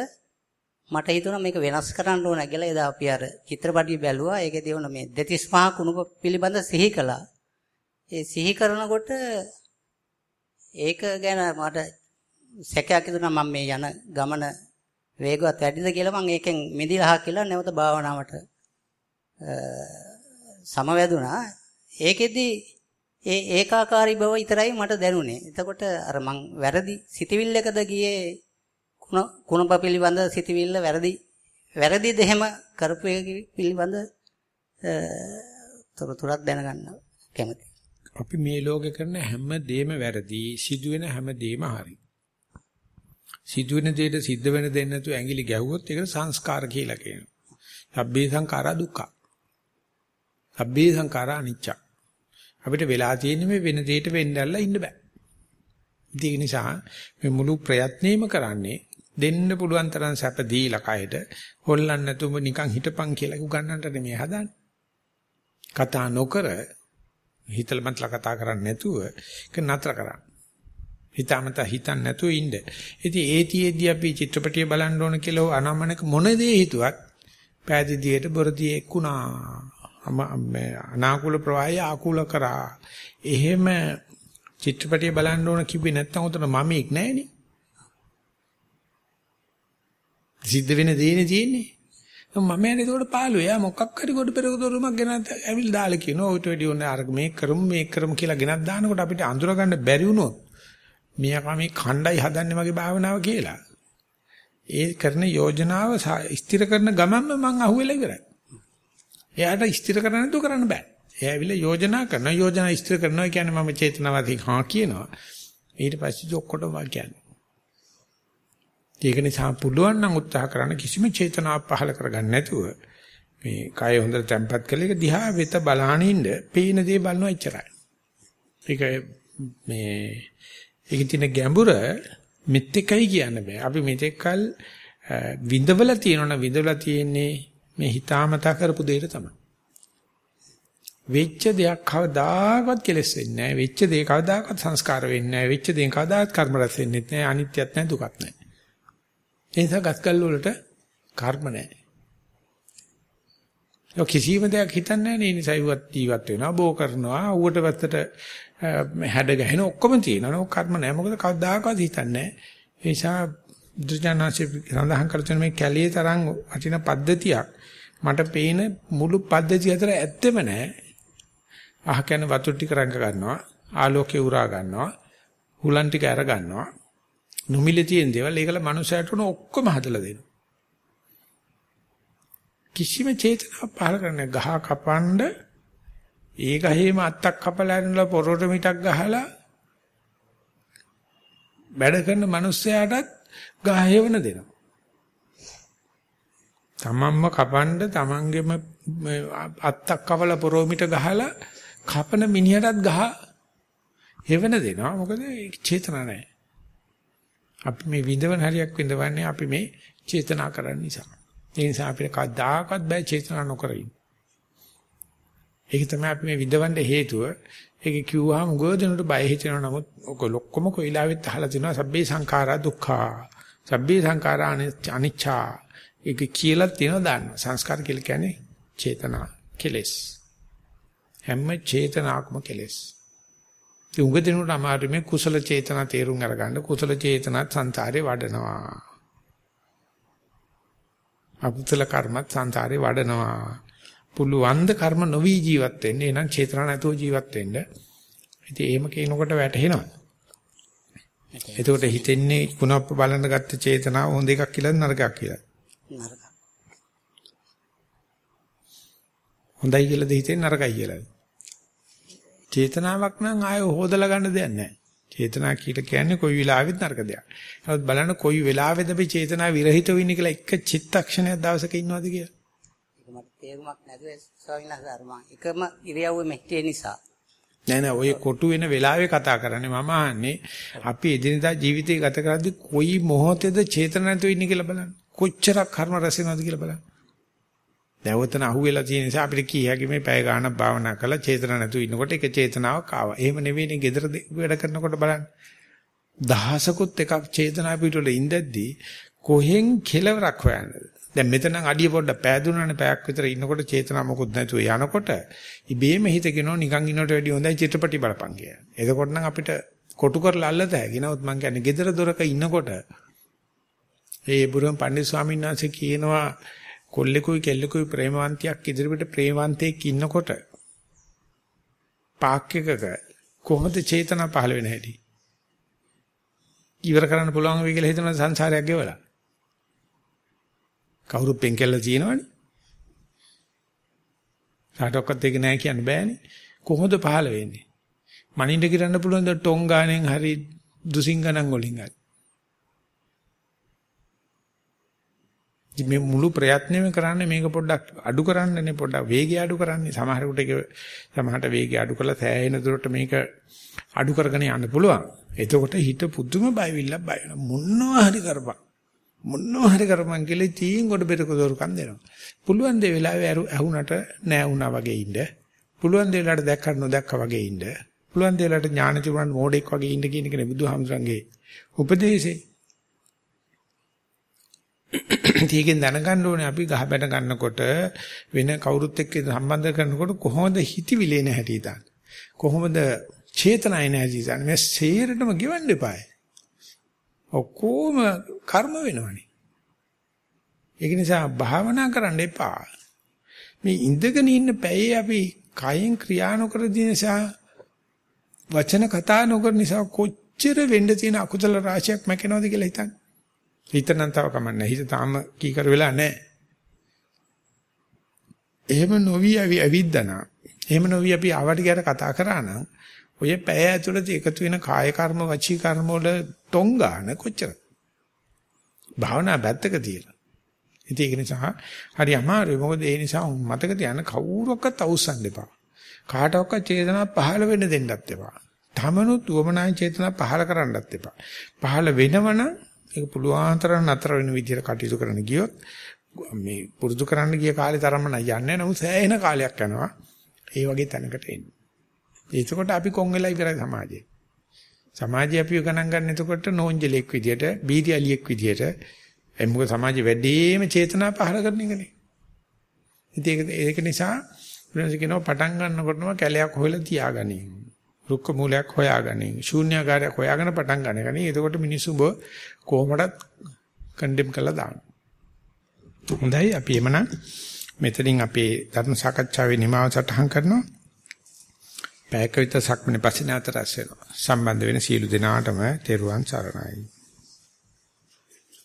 මට හිතුණා මේක වෙනස් කරන්න ඕන කියලා එදා අපි අර චිත්‍රපටිය බැලුවා. ඒකේදී වුණ මේ දෙතිස් මහා කුණුප පිළිබඳ සිහි කළා. ඒ සිහි කරනකොට ඒක ගැන මට සැකයක් හිතුණා මම මේ යන ගමන වේගවත් වැඩිද කියලා මම ඒකෙන් මිදිලා කියලා නැවත භාවනාවට සමවැදුනා. ඒකෙදි ඒ ඒකාකාරී බව විතරයි මට දැනුනේ. එතකොට අර මං වැරදි සිතවිල්ලකද ගියේ කුණප පිළිබඳ සිතවිල්ල වැරදි වැරදිද එහෙම කරපු පිළිබඳ තොරතුරක් දැනගන්න කැමතියි. අපි මේ ලෝකේ කරන හැම දෙයක්ම වැරදි, සිදුවෙන හැම දෙයක්ම හරි. සිදුවෙන දෙයට සිද්ධ වෙන දෙන්න නැතුව ඇඟිලි ගැහුවොත් ඒකට සංස්කාර කියලා කියනවා. සබ්බේ සංඛාරා දුක්ඛ. සබ්බේ සංඛාරා අනිච්ච. අපිට වෙලා තියෙන්නේ මේ වෙන දෙයකට වෙන්නැල්ලා ඉන්න බෑ. ඒක නිසා මේ මුළු ප්‍රයත්නෙම කරන්නේ දෙන්න පුළුවන් තරම් සැප දීලා කයට හොල්ලන්න නැතුව නිකන් හිටපන් කියලා උගන්නන්නට නෙමෙයි හදන්නේ. කතා නොකර හිතලමත්ලා කතා කරන්නේ නැතුව ඒක නතර කරන්න. හිතාමත හිතන්න නැතුව ඉන්න. ඉතින් ඒතියෙදී අපි චිත්‍රපටිය බලන්න ඕන කියලා අනමනක මොන දේ හිතුවත් පෑදීදියට බොරදී එක්ුණා. අනාකූල ප්‍රවාහය ආකූල කරා. එහෙම චිත්‍රපටිය බලන්න ඕන කිව්වේ නැත්නම් උතන මමෙක් නැහැනේ. සිද්ධ වෙන දේනේ තියෙන්නේ. මම යන්නේ ඒකට පාළුව. එයා මොකක් හරි කොට පෙරක දොරුමක් ගෙනත් ඇවිල්ලා දාලා කියනවා. ඔයිට වැඩි ඕනේ අර මේක කරමු මේක කරමු කියලා ගෙනත් දානකොට අපිට අඳුර ගන්න බැරි වුණොත් මියා මේ කණ්ඩායි හදන්නේ මගේ භාවනාව කියලා. ඒ කරන යෝජනාව ස්ථිර කරන ගමන්ම මං අහුවෙලා ඉවරයි. එයාට ස්ථිර කරන්න නෑ කරන්න බෑ. එයා ඇවිල්ලා යෝජනා කරන යෝජනා ස්ථිර කරනවා කියන්නේ මම චේතනාවාදී හා කියනවා. ඊට පස්සේ ඔක්කොටම කියන්නේ. ඒක නිසා පුළුවන් නම් උත්සාහ කරන්න කිසිම චේතනාවක් පහල කරගන්න නැතුව මේ කය හොඳට තැම්පත් කරලා ඒක දිහා වෙත බලහන් ඉන්න පේන දේ බලනවා එච්චරයි. ඒක මේ ඒකේ තියෙන ගැඹුර මෙත් එකයි කියන්න බෑ. අපි මෙතෙක්කල් විඳවලා තියෙනවනේ විඳවලා තියෙන්නේ මේ හිතාමතා කරපු දෙයට තමයි. වෙච්ච දෙයක් කවදාකවත් කෙලස් වෙන්නේ නැහැ. වෙච්ච දේ කවදාකවත් සංස්කාර වෙන්නේ නැහැ. වෙච්ච දේ කවදාකවත් කර්ම රැස් වෙන්නේ නැහැ. අනිත්‍යත් නැහැ දුකත් නැහැ. ඒ නිසා ගස්කල් වලට කර්ම නැහැ. ඔය කිසිම දෙයක් හිතන්නේ නැහැ නේ. ඒ නිසා ඉවත් ජීවත් වෙනවා, බෝ කරනවා, ඌට වැත්තට හැඩ ගැහෙන ඔක්කොම තියෙනවා. ඔය කර්ම නැහැ. මොකද කවදාකවත් හිතන්නේ නැහැ. ඒ නිසා දුර්ජනාසි සඳහන් කරන මේ කැලියේ තරම් වටින පද්ධතියක් මට පේන මුළු පද්ධතිය අතර ඇත්තෙම නැහැ. අහ කියන වතුර ටික රංග ගන්නවා, ආලෝකේ උරා ගන්නවා, හුලන් ටික අර ගන්නවා. නොමිලේ තියෙන දේවල් ඒකල මනුස්සයට උන ඔක්කොම හදලා දෙනවා. කිසිම චේතනාවක් පහල කරන්නේ ගහ කපන්න ඒ ගහේම අත්තක් කපලා ඉන්නලා පොරොට මිටක් ගහලා වැඩ කරන මනුස්සයාටත් ගහ හේවන දෙනවා. තමන්ම කපන්න තමන්ගේම අත්තක් කපලා පොරොමිට ගහලා කපන මිනිහටත් ගහ හේවන දෙනවා. මොකද චේතනා නැහැ. අපි මේ විඳවන හරියක් විඳවන්නේ අපි මේ චේතනා කරන්න නිසා. ඒ නිසා අපිට කවදාකවත් බෑ චේතනා නොකර ඉන්න. ඒක තමයි අපි මේ විඳවන්න හේතුව. ඒක කිව්වහම ගොඩනට බය හිතෙනවා නමුත් ඔක ලොක්කම කොයිලාවෙත් අහලා තිනවා සබ්බේ සංඛාරා දුක්ඛා. සබ්බේ සංඛාරා අනිච්චා. ඒක කියලා තියෙනවා දාන්න. සංස්කාර කියලා කියන්නේ චේතනා කෙලෙස්. හැම චේතනාවක්ම කෙලෙස්. ඒ උඟ දිනුට අමාරු මේ කුසල චේතනා තේරුම් අරගන්න කුසල චේතනාත් සංසාරේ වඩනවා. අකුසල කර්මත් සංසාරේ වඩනවා. පුළුවන් ද කර්ම නොවි ජීවත් වෙන්න. එහෙනම් චේතනා නැතුව ජීවත් වෙන්න. ඉතින් එහෙම කියනකොට වැටහෙනවා. එතකොට හිතෙන්නේ කුණප්ප බලන්න ගත්ත චේතනාව හොඳ එකක් කියලා නරකක් කියලා. නරක. හොඳයි කියලාද හිතෙන්නේ නරකයි කියලාද? චේතනාවක් නම් ආයෙ හොදලා ගන්න දෙයක් නැහැ. චේතනා කියලා කියන්නේ කොයි වෙලාවෙත් නරක දෙයක්. නමුත් බලන්න කොයි වෙලාවෙද අපි චේතනා විරහිත වෙන්නේ කියලා එක චිත්තක්ෂණයක් දවසක ඉන්නවද කියලා. මට තේරුමක් නැතුව ස්වාමීන් වහන්සේ අර මම එකම ඉරියව්වේ මෙහෙටේ නිසා නෑ නෑ ඔය කොටු වෙන වෙලාවේ කතා කරන්නේ මම අහන්නේ අපි එදිනදා ජීවිතේ ගත කරද්දී කොයි මොහොතේද චේතන නැතුව ඉන්නේ කියලා බලන්න. කොච්චරක් කර්ම රැස් වෙනවද කියලා බලන්න. දැවතන අහුවෙලා තියෙන නිසා අපිට කී හැකි මේ පැය ගාණක් භාවනා කරලා චේතන නැතුව ඉන්නකොට ඒක චේතනාවක් ආවා. එහෙම නෙවෙයිනේ gedara වැඩ කරනකොට බලන්න. දහසකුත් එකක් චේතනා පිටුවල ඉඳද්දී කොහෙන් කෙලවරක් හොයන්නද? දැන් මෙතන අඩිය පොඩ්ඩක් පෑදුනානේ පැයක් විතර ඉන්නකොට චේතනා මොකුත් නැතුව යනකොට ඉබේම හිතගෙනෝ නිකන් ඉන්නට වැඩිය හොඳයි චිත්‍රපටි බලපන් කියලා. එතකොට නම් අපිට කොටු කරලා අල්ලත හැකි. නමුත් මං කියන්නේ gedara දොරක ඉන්නකොට ඒ බුරුම පණ්ඩිත ස්වාමීන් වහන්සේ කියනවා කොල්ලෙකුයි කෙල්ලෙකුයි ප්‍රේමවන්තියක් ඉදිරියට ප්‍රේමවන්තයෙක් ඉන්නකොට පාක් එකක කොහොමද චේතනා පහළ වෙන්නේ හැටි? ඉවර කරන්න පුළුවන් වෙයි කියලා හිතන සංසාරයක් ගෙවලා. කවුරු පෙන්කෙල්ල තියෙනවනේ. කාටවත් ඒක නෑ කියන්න බෑනේ. කොහොමද පහළ වෙන්නේ? මනින්ද කිරන්න පුළුවන් ද ටොං ගානෙන් හරි දුසිංගණන් වලින් හරි. මේ මුළු ප්‍රයත්නෙම කරන්නේ මේක පොඩ්ඩක් අඩු කරන්නනේ පොඩ්ඩක් වේගය අඩු කරන්නේ. සමහරකට ඒක සමහරට වේගය අඩු කරලා සෑහෙන දුරට මේක අඩු කරගෙන යන්න පුළුවන්. එතකොට හිත පුදුම බයවිල්ලක් බය වෙනවා. මොනවා හරි කරපන්. මොනවා හරි කරපන් කියලා තීන් කොට බෙරක දොරකන් දෙනවා. පුළුවන් දේ වෙලාවේ ඇහුණට නෑ වුණා වගේ ඉන්න. පුළුවන් දේ වෙලාවට දැක්කට නොදැක්කා වගේ ඉන්න. පුළුවන් දේ වෙලාවට ඥාන තිබුණාට මෝඩෙක් වගේ ඉන්න කියන එකනේ බුදුහාමුදුරන්ගේ උපදේශේ. ඒකෙන් දැනගන්න ඕනේ අපි ගහ බැන ගන්නකොට වෙන කවුරුත් එක්ක සම්බන්ධ කරනකොට කොහොමද හිතවිලේ නැහැටි දාන්න. කොහොමද චේතනාවේ නැහැටි දාන්න. මේ සේරටම ගෙවන්න එපායි. ඔක්කොම කර්ම වෙනවනේ. ඒක නිසා භාවනා කරන්න එපා. මේ ඉඳගෙන ඉන්න පැයේ අපි කයෙන් ක්‍රියා නොකර දින නිසා වචන කතා නොකර නිසා කොච්චර වෙන්න තියෙන අකුසල රාශියක් මැකෙනවද කියලා හිතන්න. හිතනම් තව කමන්නේ. හිත තාම කීකර වෙලා නැහැ. එහෙම නොවි අපි ඇවිද්දනා. එහෙම නොවි අපි ආවට ගියට කතා කරා නම් ඔය පැය ඇතුළත එකතු වෙන කාය කර්ම වචී කර්ම වල තොංගාන කොච්චර. භාවනා පැත්තක තියලා. ඉතින් ඒක නිසා හරි අමාරුයි. මොකද ඒ නිසා මතක තියාගන්න කවුරක්වත් අවුස්සන්න එපා. කාටවත් චේතනා පහළ වෙන්න දෙන්නත් එපා. තමනුත් උවමනායි චේතනා පහළ කරන්නත් එපා. පහළ වෙනවනම් ඒක පුළුවන් තරම් නතර වෙන විදිහට කටයුතු කරන්න ගියොත් මේ පුරුදු කරන්න ගිය කාලේ තරම්ම නෑ නමුත් සෑහෙන කාලයක් යනවා ඒ වගේ තැනකට එන්න. එතකොට අපි කොන් වෙලා ඉවරයි සමාජයේ. සමාජය අපිව ගණන් ගන්න එතකොට නෝන්ජලෙක් විදියට, බීතිඇලියෙක් විදියට ඒ මොකද සමාජයේ වැඩිම චේතනා පහළ කරන එකනේ. ඉතින් ඒක නිසා වෙනස කියනවා පටන් ගන්නකොටම කැලයක් හොයලා තියාගනින්. රුක්ක මූලයක් හොයාගනින්. ශූන්‍යකාරයක් හොයාගෙන පටන් ගන්න එක නේ. එතකොට මිනිස්සු ඔබ කොහොමඩත් කන්ඩෙම් කරලා දානවා. හොඳයි අපි එමනම් මෙතනින් අපේ ධර්ම සාකච්ඡාවේ නිමාව සටහන් කරනවා. පැයක විතර සක්මනේ පස්සේ නැවත රැස් වෙනවා. සම්බන්ධ වෙන සීල දෙනාටම තෙරුවන් සරණයි.